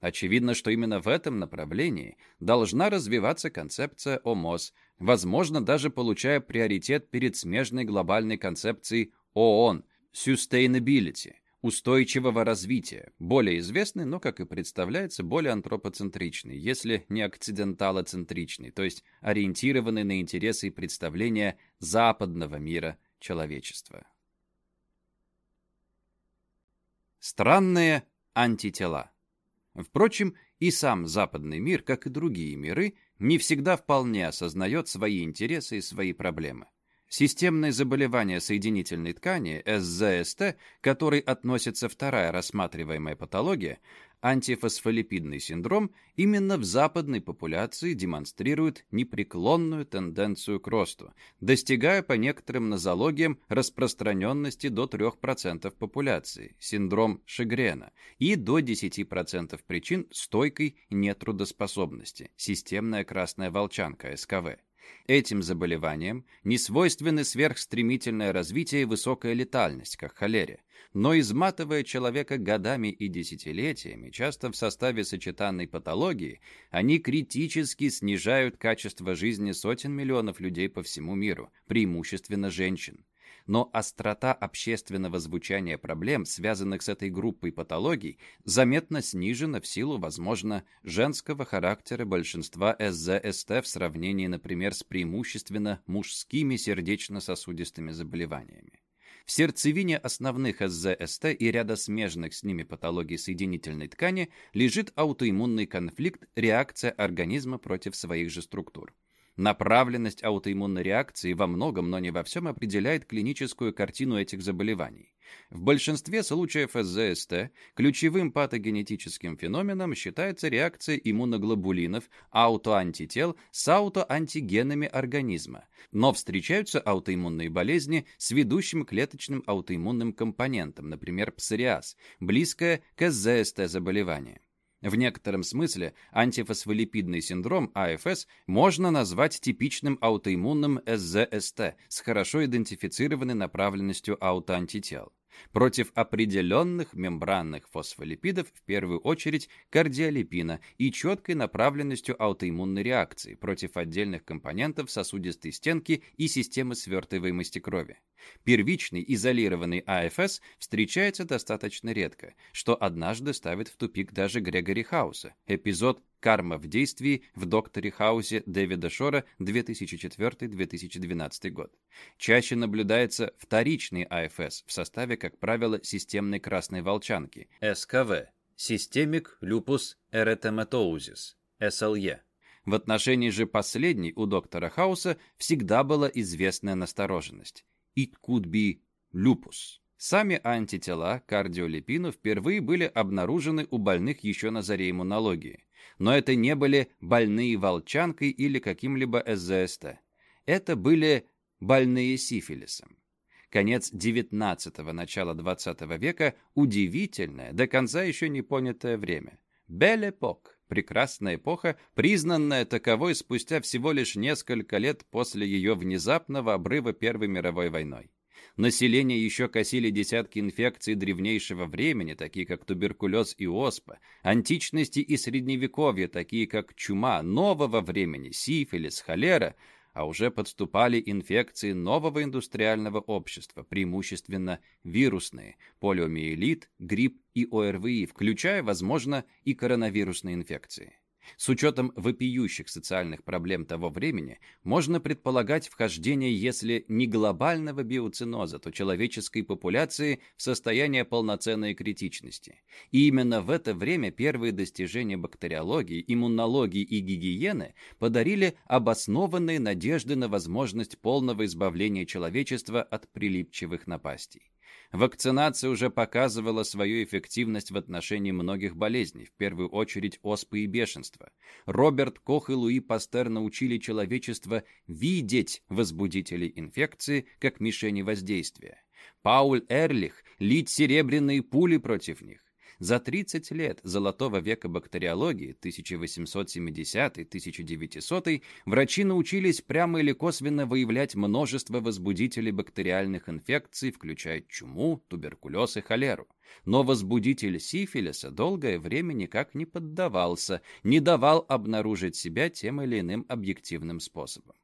[SPEAKER 1] Очевидно, что именно в этом направлении должна развиваться концепция ОМОС, возможно, даже получая приоритет перед смежной глобальной концепцией ООН Sustainability – устойчивого развития, более известный, но, как и представляется, более антропоцентричный, если не акциденталоцентричный, то есть ориентированный на интересы и представления западного мира человечества. Странные антитела Впрочем, и сам западный мир, как и другие миры, не всегда вполне осознает свои интересы и свои проблемы. Системные заболевания соединительной ткани, СЗСТ, к которой относится вторая рассматриваемая патология, антифосфолипидный синдром, именно в западной популяции демонстрирует непреклонную тенденцию к росту, достигая по некоторым нозологиям распространенности до 3% популяции, синдром Шегрена, и до 10% причин стойкой нетрудоспособности, системная красная волчанка, СКВ. Этим заболеваниям не свойственны сверхстремительное развитие и высокая летальность, как холере, но изматывая человека годами и десятилетиями, часто в составе сочетанной патологии, они критически снижают качество жизни сотен миллионов людей по всему миру, преимущественно женщин но острота общественного звучания проблем, связанных с этой группой патологий, заметно снижена в силу, возможно, женского характера большинства СЗСТ в сравнении, например, с преимущественно мужскими сердечно-сосудистыми заболеваниями. В сердцевине основных СЗСТ и ряда смежных с ними патологий соединительной ткани лежит аутоиммунный конфликт, реакция организма против своих же структур. Направленность аутоиммунной реакции во многом, но не во всем определяет клиническую картину этих заболеваний. В большинстве случаев СЗСТ ключевым патогенетическим феноменом считается реакция иммуноглобулинов, аутоантител с аутоантигенами организма. Но встречаются аутоиммунные болезни с ведущим клеточным аутоиммунным компонентом, например, псориаз, близкое к СЗСТ заболеванию. В некотором смысле антифосфолипидный синдром АФС можно назвать типичным аутоиммунным СЗСТ с хорошо идентифицированной направленностью аутоантител против определенных мембранных фосфолипидов, в первую очередь кардиолипина, и четкой направленностью аутоиммунной реакции против отдельных компонентов сосудистой стенки и системы свертываемости крови. Первичный изолированный АФС встречается достаточно редко, что однажды ставит в тупик даже Грегори Хауса. Эпизод «Карма в действии» в «Докторе Хаусе» Дэвида Шора 2004-2012 год. Чаще наблюдается вторичный АФС в составе, как правило, системной красной волчанки СКВ – Systemic Lupus Erythematosus, SLE. В отношении же последней у доктора Хауса всегда была известная настороженность. It could be lupus. Сами антитела кардиолипину впервые были обнаружены у больных еще на заре иммунологии. Но это не были больные волчанкой или каким-либо СЗСТ. Это были больные сифилисом. Конец XIX – начало XX века – удивительное, до конца еще не понятое время. Бель-эпок – прекрасная эпоха, признанная таковой спустя всего лишь несколько лет после ее внезапного обрыва Первой мировой войной. Население еще косили десятки инфекций древнейшего времени, такие как туберкулез и оспа, античности и средневековья, такие как чума, нового времени, сифилис, холера – а уже подступали инфекции нового индустриального общества, преимущественно вирусные, полиомиелит, грипп и ОРВИ, включая, возможно, и коронавирусные инфекции. С учетом вопиющих социальных проблем того времени, можно предполагать вхождение, если не глобального биоциноза, то человеческой популяции в состояние полноценной критичности. И именно в это время первые достижения бактериологии, иммунологии и гигиены подарили обоснованные надежды на возможность полного избавления человечества от прилипчивых напастей. Вакцинация уже показывала свою эффективность в отношении многих болезней, в первую очередь оспы и бешенства. Роберт Кох и Луи Пастер научили человечество видеть возбудителей инфекции как мишени воздействия. Пауль Эрлих – лить серебряные пули против них. За 30 лет золотого века бактериологии 1870-1900 врачи научились прямо или косвенно выявлять множество возбудителей бактериальных инфекций, включая чуму, туберкулез и холеру. Но возбудитель сифилиса долгое время никак не поддавался, не давал обнаружить себя тем или иным объективным способом.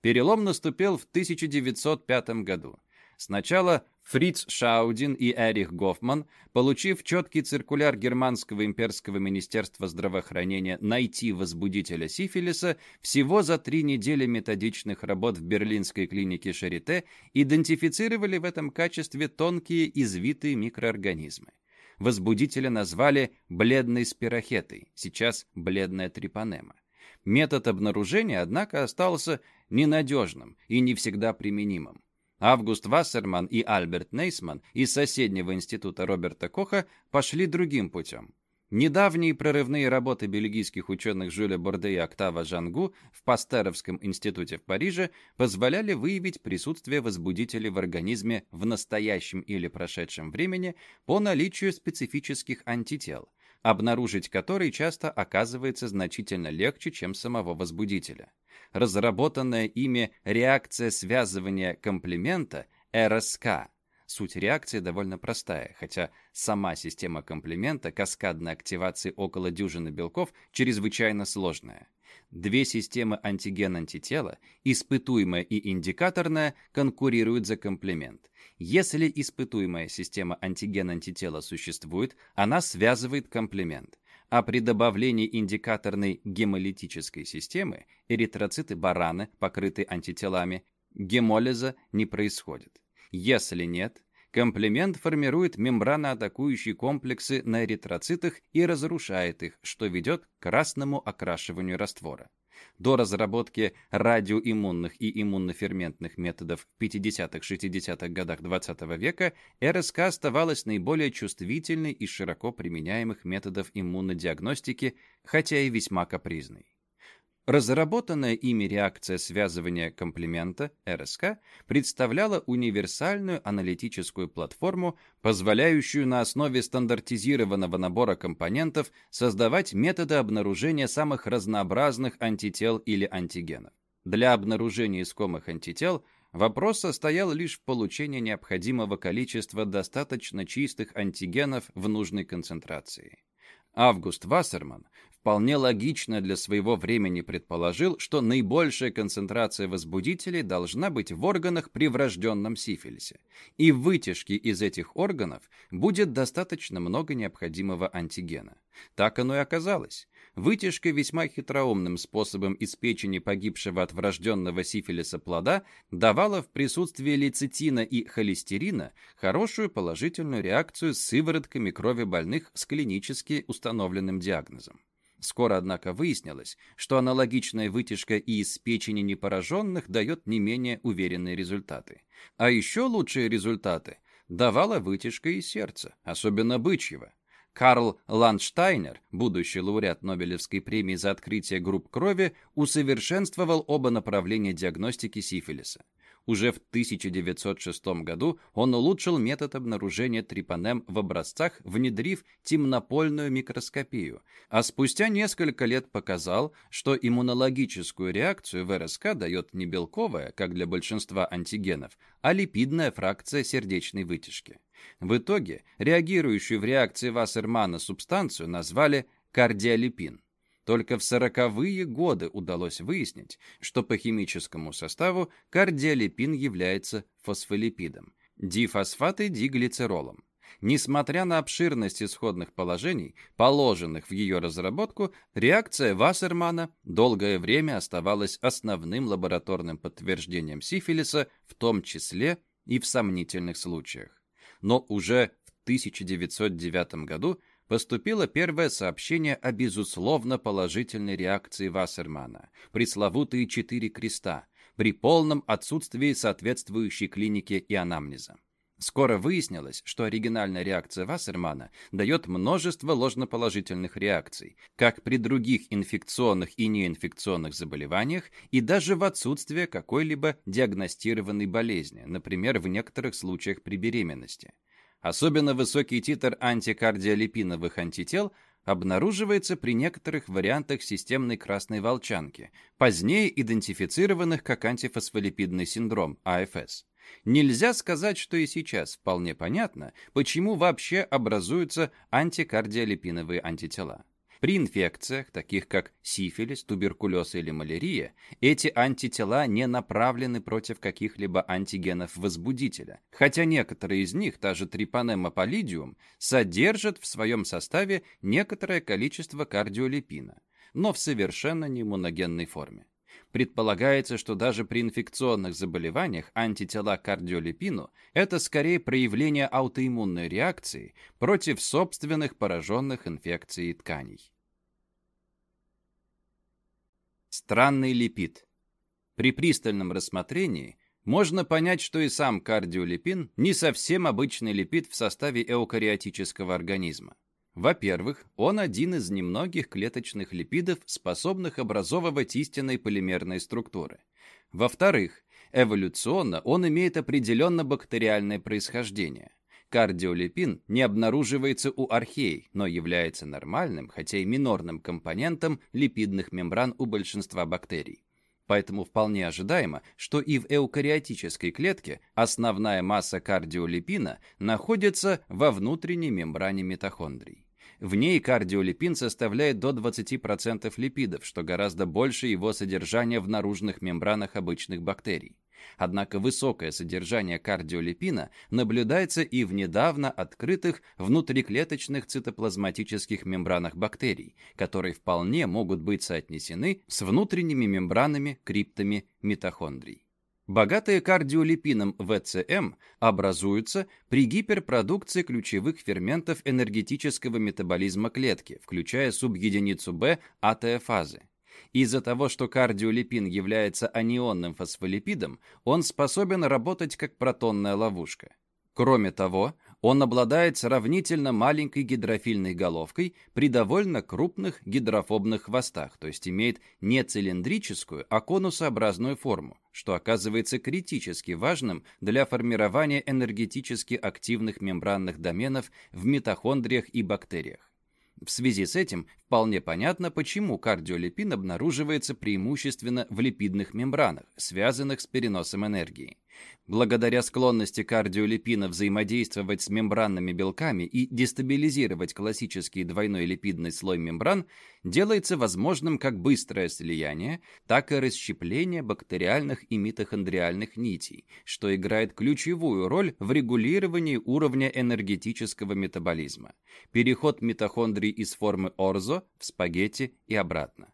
[SPEAKER 1] Перелом наступил в 1905 году. Сначала Фриц Шаудин и Эрих Гофман, получив четкий циркуляр Германского имперского министерства здравоохранения найти возбудителя сифилиса, всего за три недели методичных работ в берлинской клинике Шарите идентифицировали в этом качестве тонкие извитые микроорганизмы. Возбудителя назвали бледной спирохетой, сейчас бледная трипанема. Метод обнаружения, однако, остался ненадежным и не всегда применимым. Август Вассерман и Альберт Нейсман из соседнего института Роберта Коха пошли другим путем. Недавние прорывные работы бельгийских ученых Жюля Борде и Октава Жангу в Пастеровском институте в Париже позволяли выявить присутствие возбудителей в организме в настоящем или прошедшем времени по наличию специфических антител, обнаружить которые часто оказывается значительно легче, чем самого возбудителя разработанная ими реакция связывания комплимента РСК. Суть реакции довольно простая, хотя сама система комплимента каскадной активации около дюжины белков чрезвычайно сложная. Две системы антиген-антитела, испытуемая и индикаторная, конкурируют за комплимент. Если испытуемая система антиген-антитела существует, она связывает комплимент а при добавлении индикаторной гемолитической системы эритроциты барана, покрыты антителами, гемолиза не происходит. Если нет, комплемент формирует мембраноатакующие комплексы на эритроцитах и разрушает их, что ведет к красному окрашиванию раствора. До разработки радиоиммунных и иммуноферментных методов в 50-60-х годах XX -го века РСК оставалась наиболее чувствительной из широко применяемых методов иммунодиагностики, хотя и весьма капризной. Разработанная ими реакция связывания комплемента, РСК, представляла универсальную аналитическую платформу, позволяющую на основе стандартизированного набора компонентов создавать методы обнаружения самых разнообразных антител или антигенов. Для обнаружения искомых антител вопрос состоял лишь в получении необходимого количества достаточно чистых антигенов в нужной концентрации. Август Вассерман вполне логично для своего времени предположил, что наибольшая концентрация возбудителей должна быть в органах при врожденном сифилисе, и в вытяжке из этих органов будет достаточно много необходимого антигена. Так оно и оказалось. Вытяжка весьма хитроумным способом из печени погибшего от врожденного сифилиса плода давала в присутствии лецитина и холестерина хорошую положительную реакцию с сыворотками крови больных с клинически установленным диагнозом. Скоро, однако, выяснилось, что аналогичная вытяжка и из печени непораженных дает не менее уверенные результаты. А еще лучшие результаты давала вытяжка из сердца, особенно бычьего. Карл Ландштайнер, будущий лауреат Нобелевской премии за открытие групп крови, усовершенствовал оба направления диагностики сифилиса. Уже в 1906 году он улучшил метод обнаружения трипанем в образцах, внедрив темнопольную микроскопию, а спустя несколько лет показал, что иммунологическую реакцию в дает не белковая, как для большинства антигенов, а липидная фракция сердечной вытяжки. В итоге реагирующую в реакции Вассермана субстанцию назвали кардиолипин. Только в сороковые годы удалось выяснить, что по химическому составу кардиолипин является фосфолипидом, дифосфаты диглицеролом. Несмотря на обширность исходных положений, положенных в ее разработку, реакция Вассермана долгое время оставалась основным лабораторным подтверждением сифилиса, в том числе и в сомнительных случаях. Но уже в 1909 году поступило первое сообщение о безусловно положительной реакции Вассермана, пресловутые четыре креста, при полном отсутствии соответствующей клиники и анамнеза. Скоро выяснилось, что оригинальная реакция Вассермана дает множество ложноположительных реакций, как при других инфекционных и неинфекционных заболеваниях и даже в отсутствие какой-либо диагностированной болезни, например, в некоторых случаях при беременности. Особенно высокий титр антикардиолипиновых антител обнаруживается при некоторых вариантах системной красной волчанки, позднее идентифицированных как антифосфолипидный синдром, АФС. Нельзя сказать, что и сейчас вполне понятно, почему вообще образуются антикардиолипиновые антитела. При инфекциях, таких как сифилис, туберкулез или малярия, эти антитела не направлены против каких-либо антигенов возбудителя, хотя некоторые из них, та же трипанема паллидиум, содержат в своем составе некоторое количество кардиолипина, но в совершенно не иммуногенной форме. Предполагается, что даже при инфекционных заболеваниях антитела к кардиолипину – это скорее проявление аутоиммунной реакции против собственных пораженных инфекцией тканей. Странный липид. При пристальном рассмотрении можно понять, что и сам кардиолипин не совсем обычный липид в составе эукариотического организма. Во-первых, он один из немногих клеточных липидов, способных образовывать истинные полимерные структуры. Во-вторых, эволюционно он имеет определенно бактериальное происхождение. Кардиолипин не обнаруживается у архей, но является нормальным, хотя и минорным компонентом липидных мембран у большинства бактерий. Поэтому вполне ожидаемо, что и в эукариотической клетке основная масса кардиолипина находится во внутренней мембране митохондрий. В ней кардиолипин составляет до 20% липидов, что гораздо больше его содержания в наружных мембранах обычных бактерий. Однако высокое содержание кардиолипина наблюдается и в недавно открытых внутриклеточных цитоплазматических мембранах бактерий, которые вполне могут быть соотнесены с внутренними мембранами криптами митохондрий. Богатые кардиолипином ВЦМ образуются при гиперпродукции ключевых ферментов энергетического метаболизма клетки, включая субъединицу Б АТФазы. Из-за того, что кардиолипин является анионным фосфолипидом, он способен работать как протонная ловушка. Кроме того, Он обладает сравнительно маленькой гидрофильной головкой при довольно крупных гидрофобных хвостах, то есть имеет не цилиндрическую, а конусообразную форму, что оказывается критически важным для формирования энергетически активных мембранных доменов в митохондриях и бактериях. В связи с этим вполне понятно, почему кардиолипин обнаруживается преимущественно в липидных мембранах, связанных с переносом энергии. Благодаря склонности кардиолипина взаимодействовать с мембранными белками и дестабилизировать классический двойной липидный слой мембран, делается возможным как быстрое слияние, так и расщепление бактериальных и митохондриальных нитей, что играет ключевую роль в регулировании уровня энергетического метаболизма. Переход митохондрий из формы орзо в спагетти и обратно.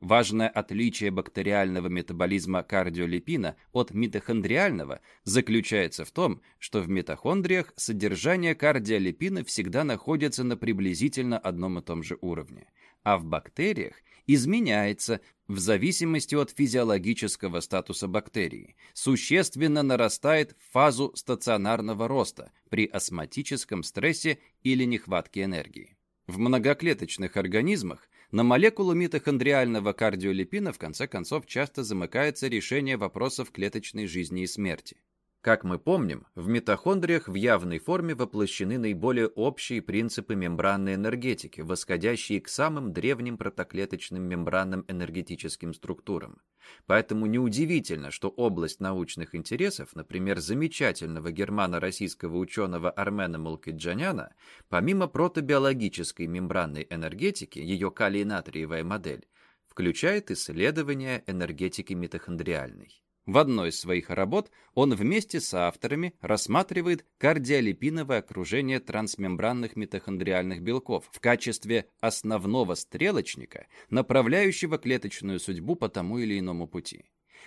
[SPEAKER 1] Важное отличие бактериального метаболизма кардиолипина от митохондриального заключается в том, что в митохондриях содержание кардиолипина всегда находится на приблизительно одном и том же уровне, а в бактериях изменяется в зависимости от физиологического статуса бактерии, существенно нарастает в фазу стационарного роста при астматическом стрессе или нехватке энергии. В многоклеточных организмах на молекулу митохондриального кардиолипина в конце концов часто замыкается решение вопросов клеточной жизни и смерти. Как мы помним, в митохондриях в явной форме воплощены наиболее общие принципы мембранной энергетики, восходящие к самым древним протоклеточным мембранным энергетическим структурам. Поэтому неудивительно, что область научных интересов, например, замечательного германо-российского ученого Армена Мулкиджаняна, помимо протобиологической мембранной энергетики, ее калий-натриевая модель, включает исследования энергетики митохондриальной. В одной из своих работ он вместе с авторами рассматривает кардиолипиновое окружение трансмембранных митохондриальных белков в качестве основного стрелочника, направляющего клеточную судьбу по тому или иному пути.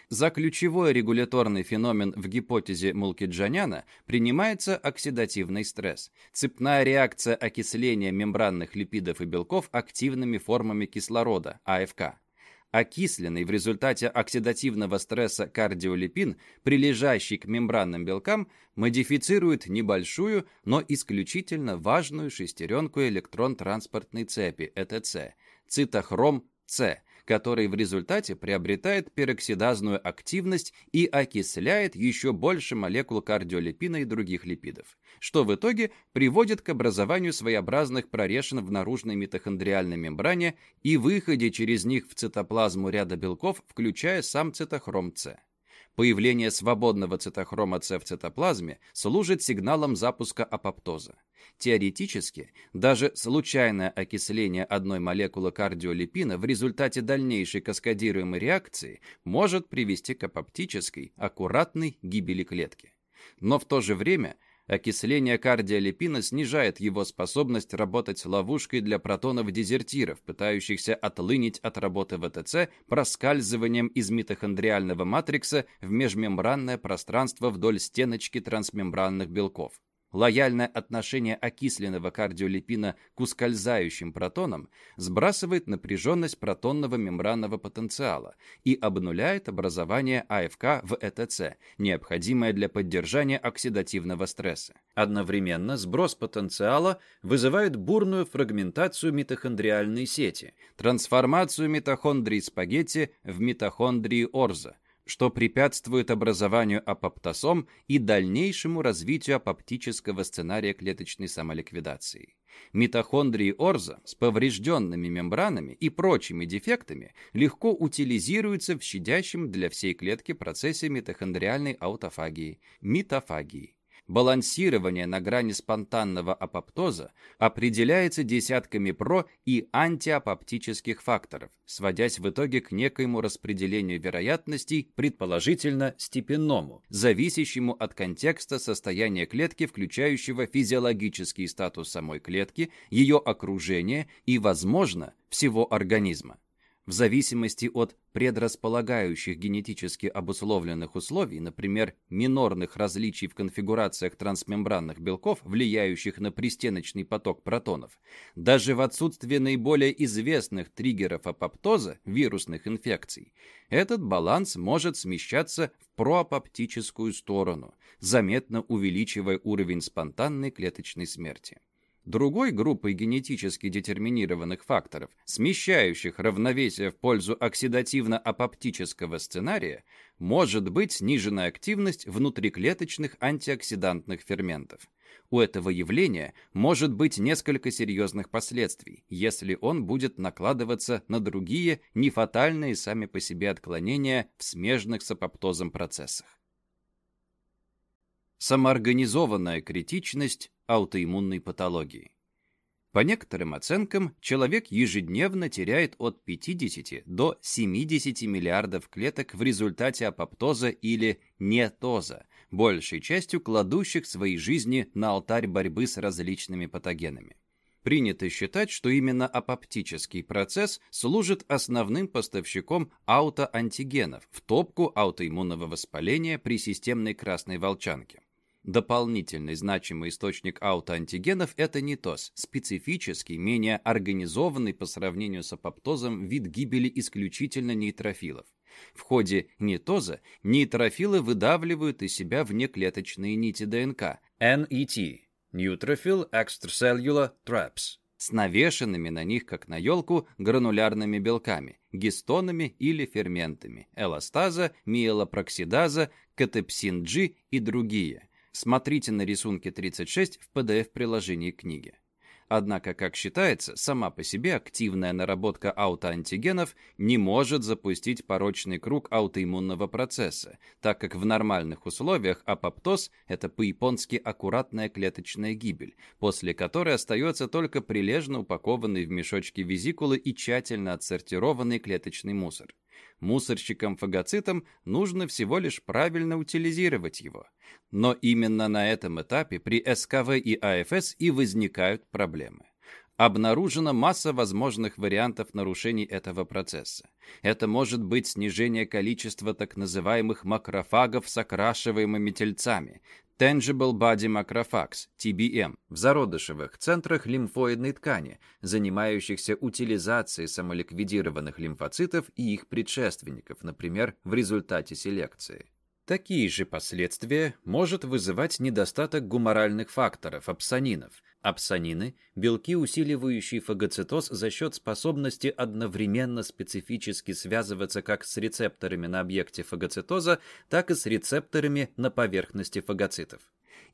[SPEAKER 1] За ключевой регуляторный феномен в гипотезе Мулкиджаняна принимается оксидативный стресс, цепная реакция окисления мембранных липидов и белков активными формами кислорода, АФК. Окисленный в результате оксидативного стресса кардиолипин, прилежащий к мембранным белкам, модифицирует небольшую, но исключительно важную шестеренку электрон-транспортной цепи, ЭТЦ, цитохром-С, который в результате приобретает пероксидазную активность и окисляет еще больше молекул кардиолипина и других липидов, что в итоге приводит к образованию своеобразных прорешин в наружной митохондриальной мембране и выходе через них в цитоплазму ряда белков, включая сам цитохром С. Появление свободного цитохрома С в цитоплазме служит сигналом запуска апоптоза. Теоретически, даже случайное окисление одной молекулы кардиолипина в результате дальнейшей каскадируемой реакции может привести к апоптической, аккуратной гибели клетки. Но в то же время окисление кардиолипина снижает его способность работать ловушкой для протонов-дезертиров, пытающихся отлынить от работы ВТЦ проскальзыванием из митохондриального матрикса в межмембранное пространство вдоль стеночки трансмембранных белков. Лояльное отношение окисленного кардиолипина к ускользающим протонам сбрасывает напряженность протонного мембранного потенциала и обнуляет образование АФК в ЭТЦ, необходимое для поддержания оксидативного стресса. Одновременно сброс потенциала вызывает бурную фрагментацию митохондриальной сети, трансформацию митохондрий спагетти в митохондрии орза, что препятствует образованию апоптосом и дальнейшему развитию апоптического сценария клеточной самоликвидации. Митохондрии Орза с поврежденными мембранами и прочими дефектами легко утилизируются в щадящем для всей клетки процессе митохондриальной аутофагии – митофагии. Балансирование на грани спонтанного апоптоза определяется десятками про- и антиапоптических факторов, сводясь в итоге к некоему распределению вероятностей, предположительно степенному, зависящему от контекста состояния клетки, включающего физиологический статус самой клетки, ее окружения и, возможно, всего организма. В зависимости от предрасполагающих генетически обусловленных условий, например, минорных различий в конфигурациях трансмембранных белков, влияющих на пристеночный поток протонов, даже в отсутствие наиболее известных триггеров апоптоза, вирусных инфекций, этот баланс может смещаться в проапоптическую сторону, заметно увеличивая уровень спонтанной клеточной смерти. Другой группой генетически детерминированных факторов, смещающих равновесие в пользу оксидативно-апоптического сценария, может быть сниженная активность внутриклеточных антиоксидантных ферментов. У этого явления может быть несколько серьезных последствий, если он будет накладываться на другие нефатальные сами по себе отклонения в смежных с апоптозом процессах. Самоорганизованная критичность аутоиммунной патологии. По некоторым оценкам, человек ежедневно теряет от 50 до 70 миллиардов клеток в результате апоптоза или нетоза, большей частью кладущих свои жизни на алтарь борьбы с различными патогенами. Принято считать, что именно апоптический процесс служит основным поставщиком аутоантигенов в топку аутоиммунного воспаления при системной красной волчанке. Дополнительный значимый источник аутоантигенов – это нитоз, специфический, менее организованный по сравнению с апоптозом вид гибели исключительно нейтрофилов. В ходе нитоза нейтрофилы выдавливают из себя внеклеточные нити ДНК – NET – Neutrophil Extracellular Traps с навешенными на них, как на елку, гранулярными белками, гистонами или ферментами, эластаза, миелопроксидаза, катепсин-G и другие – Смотрите на рисунке 36 в PDF-приложении книги. Однако, как считается, сама по себе активная наработка аутоантигенов не может запустить порочный круг аутоиммунного процесса, так как в нормальных условиях апоптоз – это по-японски аккуратная клеточная гибель, после которой остается только прилежно упакованный в мешочки визикулы и тщательно отсортированный клеточный мусор. Мусорщикам-фагоцитам нужно всего лишь правильно утилизировать его. Но именно на этом этапе при СКВ и АФС и возникают проблемы. Обнаружена масса возможных вариантов нарушений этого процесса. Это может быть снижение количества так называемых макрофагов с окрашиваемыми тельцами, Tangible Body Macrophages, TBM, в зародышевых центрах лимфоидной ткани, занимающихся утилизацией самоликвидированных лимфоцитов и их предшественников, например, в результате селекции. Такие же последствия может вызывать недостаток гуморальных факторов, апсанинов. Апсанины – белки, усиливающие фагоцитоз за счет способности одновременно специфически связываться как с рецепторами на объекте фагоцитоза, так и с рецепторами на поверхности фагоцитов.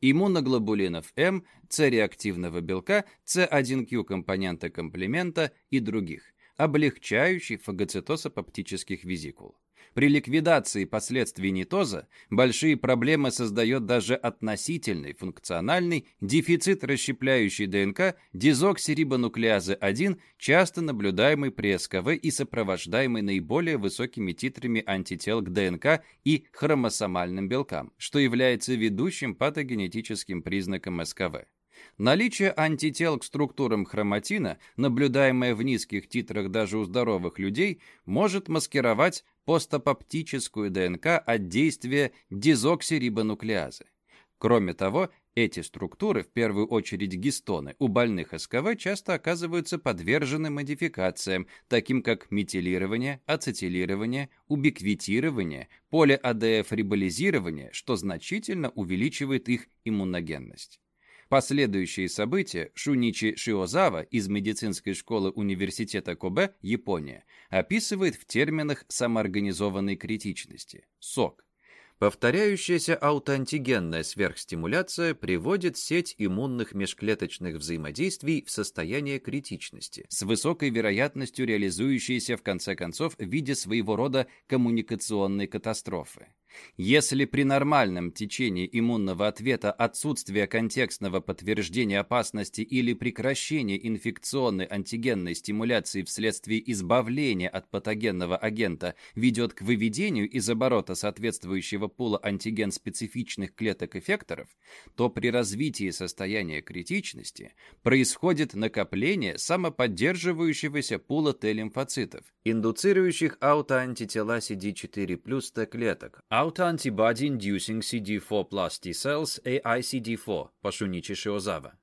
[SPEAKER 1] Иммуноглобулинов М, С-реактивного белка, С1Q компонента комплемента и других, облегчающий фагоцитоз апоптических визикул. При ликвидации последствий нитоза большие проблемы создает даже относительный функциональный дефицит расщепляющей ДНК дезоксирибонуклеазы 1, часто наблюдаемый при СКВ и сопровождаемый наиболее высокими титрами антител к ДНК и хромосомальным белкам, что является ведущим патогенетическим признаком СКВ. Наличие антител к структурам хроматина, наблюдаемое в низких титрах даже у здоровых людей, может маскировать постапоптическую ДНК от действия дезоксирибонуклеазы. Кроме того, эти структуры, в первую очередь гистоны, у больных СКВ часто оказываются подвержены модификациям, таким как метилирование, ацетилирование, убиквитирование, полиадефриболизирование, что значительно увеличивает их иммуногенность. Последующие события Шуничи Шиозава из медицинской школы университета Кобе, Япония, описывает в терминах самоорганизованной критичности – СОК. Повторяющаяся аутоантигенная сверхстимуляция приводит сеть иммунных межклеточных взаимодействий в состояние критичности, с высокой вероятностью реализующейся в конце концов в виде своего рода коммуникационной катастрофы. Если при нормальном течении иммунного ответа отсутствие контекстного подтверждения опасности или прекращение инфекционной антигенной стимуляции вследствие избавления от патогенного агента ведет к выведению из оборота соответствующего пула антиген-специфичных клеток-эффекторов, то при развитии состояния критичности происходит накопление самоподдерживающегося пула Т-лимфоцитов, индуцирующих аутоантитела CD4 плюс Т-клеток, Autoantibody-inducing CD4 plus T cells, AICD4, Pashunichi zava.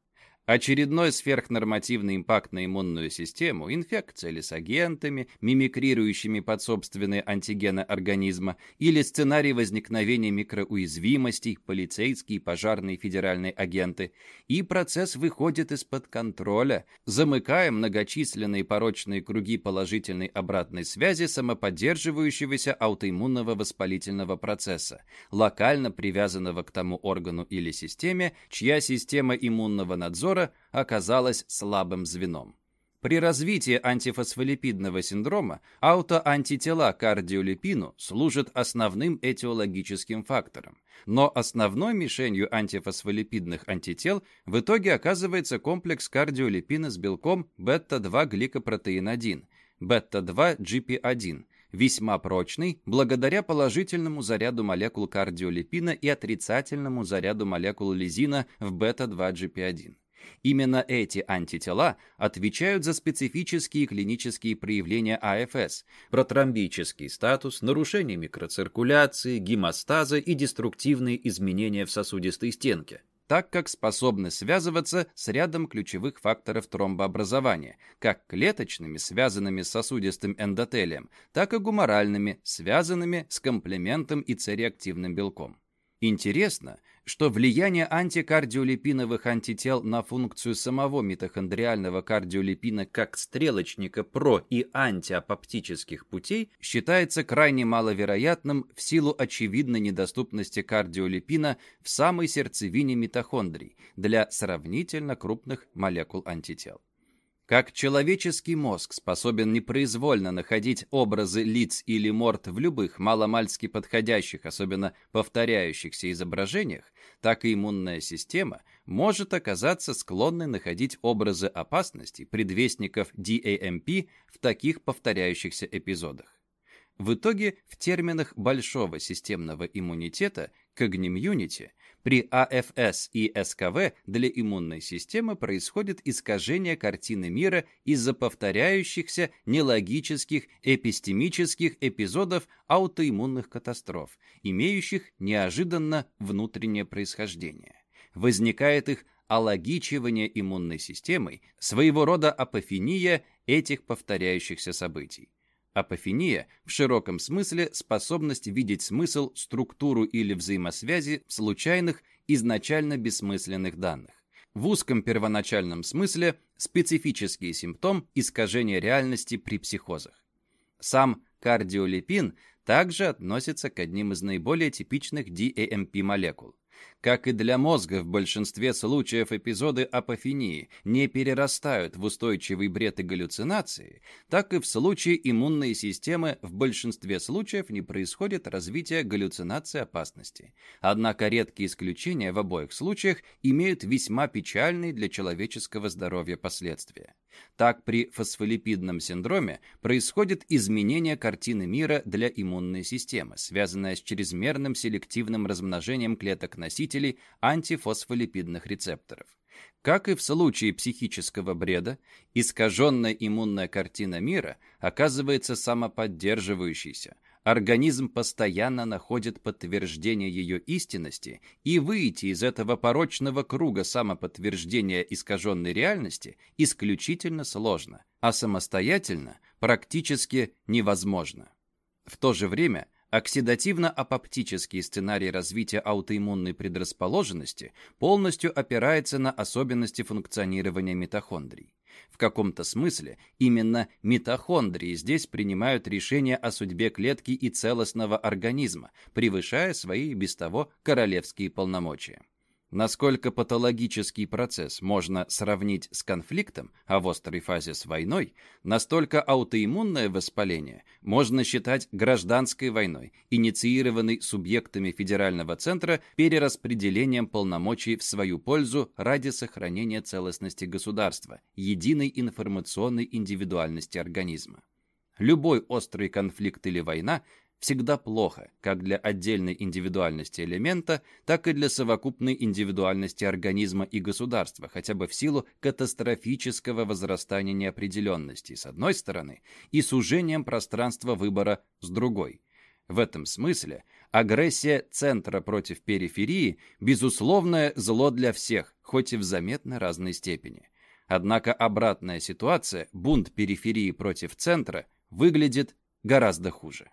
[SPEAKER 1] Очередной сверхнормативный импакт на иммунную систему, инфекция с агентами, мимикрирующими под собственные антигены организма, или сценарий возникновения микроуязвимостей, полицейские, пожарные, федеральные агенты, и процесс выходит из-под контроля, замыкая многочисленные порочные круги положительной обратной связи самоподдерживающегося аутоиммунного воспалительного процесса, локально привязанного к тому органу или системе, чья система иммунного надзора партнера оказалась слабым звеном. При развитии антифосфолипидного синдрома аутоантитела к кардиолипину служат основным этиологическим фактором, но основной мишенью антифосфолипидных антител в итоге оказывается комплекс кардиолипина с белком бета-2-гликопротеин-1, бета-2-GP1, весьма прочный благодаря положительному заряду молекул кардиолипина и отрицательному заряду молекул лизина в бета-2-GP1. Именно эти антитела отвечают за специфические клинические проявления АФС, протромбический статус, нарушение микроциркуляции, гемостаза и деструктивные изменения в сосудистой стенке так как способны связываться с рядом ключевых факторов тромбообразования, как клеточными, связанными с сосудистым эндотелием, так и гуморальными, связанными с комплементом и цереактивным белком. Интересно, что влияние антикардиолипиновых антител на функцию самого митохондриального кардиолипина как стрелочника про- и антиапоптических путей считается крайне маловероятным в силу очевидной недоступности кардиолипина в самой сердцевине митохондрий для сравнительно крупных молекул антител. Как человеческий мозг способен непроизвольно находить образы лиц или морд в любых маломальски подходящих, особенно повторяющихся изображениях, так и иммунная система может оказаться склонной находить образы опасности, предвестников DAMP в таких повторяющихся эпизодах. В итоге в терминах большого системного иммунитета, когнимьюнити, при АФС и СКВ для иммунной системы происходит искажение картины мира из-за повторяющихся нелогических эпистемических эпизодов аутоиммунных катастроф, имеющих неожиданно внутреннее происхождение. Возникает их алогичивание иммунной системой, своего рода апофения этих повторяющихся событий. Апофения в широком смысле способность видеть смысл, структуру или взаимосвязи в случайных, изначально бессмысленных данных. В узком первоначальном смысле специфический симптом искажения реальности при психозах. Сам кардиолипин также относится к одним из наиболее типичных DAMP молекул. Как и для мозга в большинстве случаев эпизоды апофении не перерастают в устойчивый бред и галлюцинации, так и в случае иммунной системы в большинстве случаев не происходит развитие галлюцинации опасности. Однако редкие исключения в обоих случаях имеют весьма печальные для человеческого здоровья последствия. Так при фосфолипидном синдроме происходит изменение картины мира для иммунной системы, связанное с чрезмерным селективным размножением клеток-носителей антифосфолипидных рецепторов. Как и в случае психического бреда, искаженная иммунная картина мира оказывается самоподдерживающейся, Организм постоянно находит подтверждение ее истинности, и выйти из этого порочного круга самоподтверждения искаженной реальности исключительно сложно, а самостоятельно практически невозможно. В то же время оксидативно-апоптический сценарий развития аутоиммунной предрасположенности полностью опирается на особенности функционирования митохондрий. В каком-то смысле именно митохондрии здесь принимают решения о судьбе клетки и целостного организма, превышая свои без того королевские полномочия. Насколько патологический процесс можно сравнить с конфликтом, а в острой фазе с войной, настолько аутоиммунное воспаление можно считать гражданской войной, инициированной субъектами федерального центра перераспределением полномочий в свою пользу ради сохранения целостности государства, единой информационной индивидуальности организма. Любой острый конфликт или война всегда плохо, как для отдельной индивидуальности элемента, так и для совокупной индивидуальности организма и государства, хотя бы в силу катастрофического возрастания неопределенности с одной стороны и сужением пространства выбора с другой. В этом смысле агрессия центра против периферии – безусловное зло для всех, хоть и в заметно разной степени. Однако обратная ситуация, бунт периферии против центра, выглядит гораздо хуже.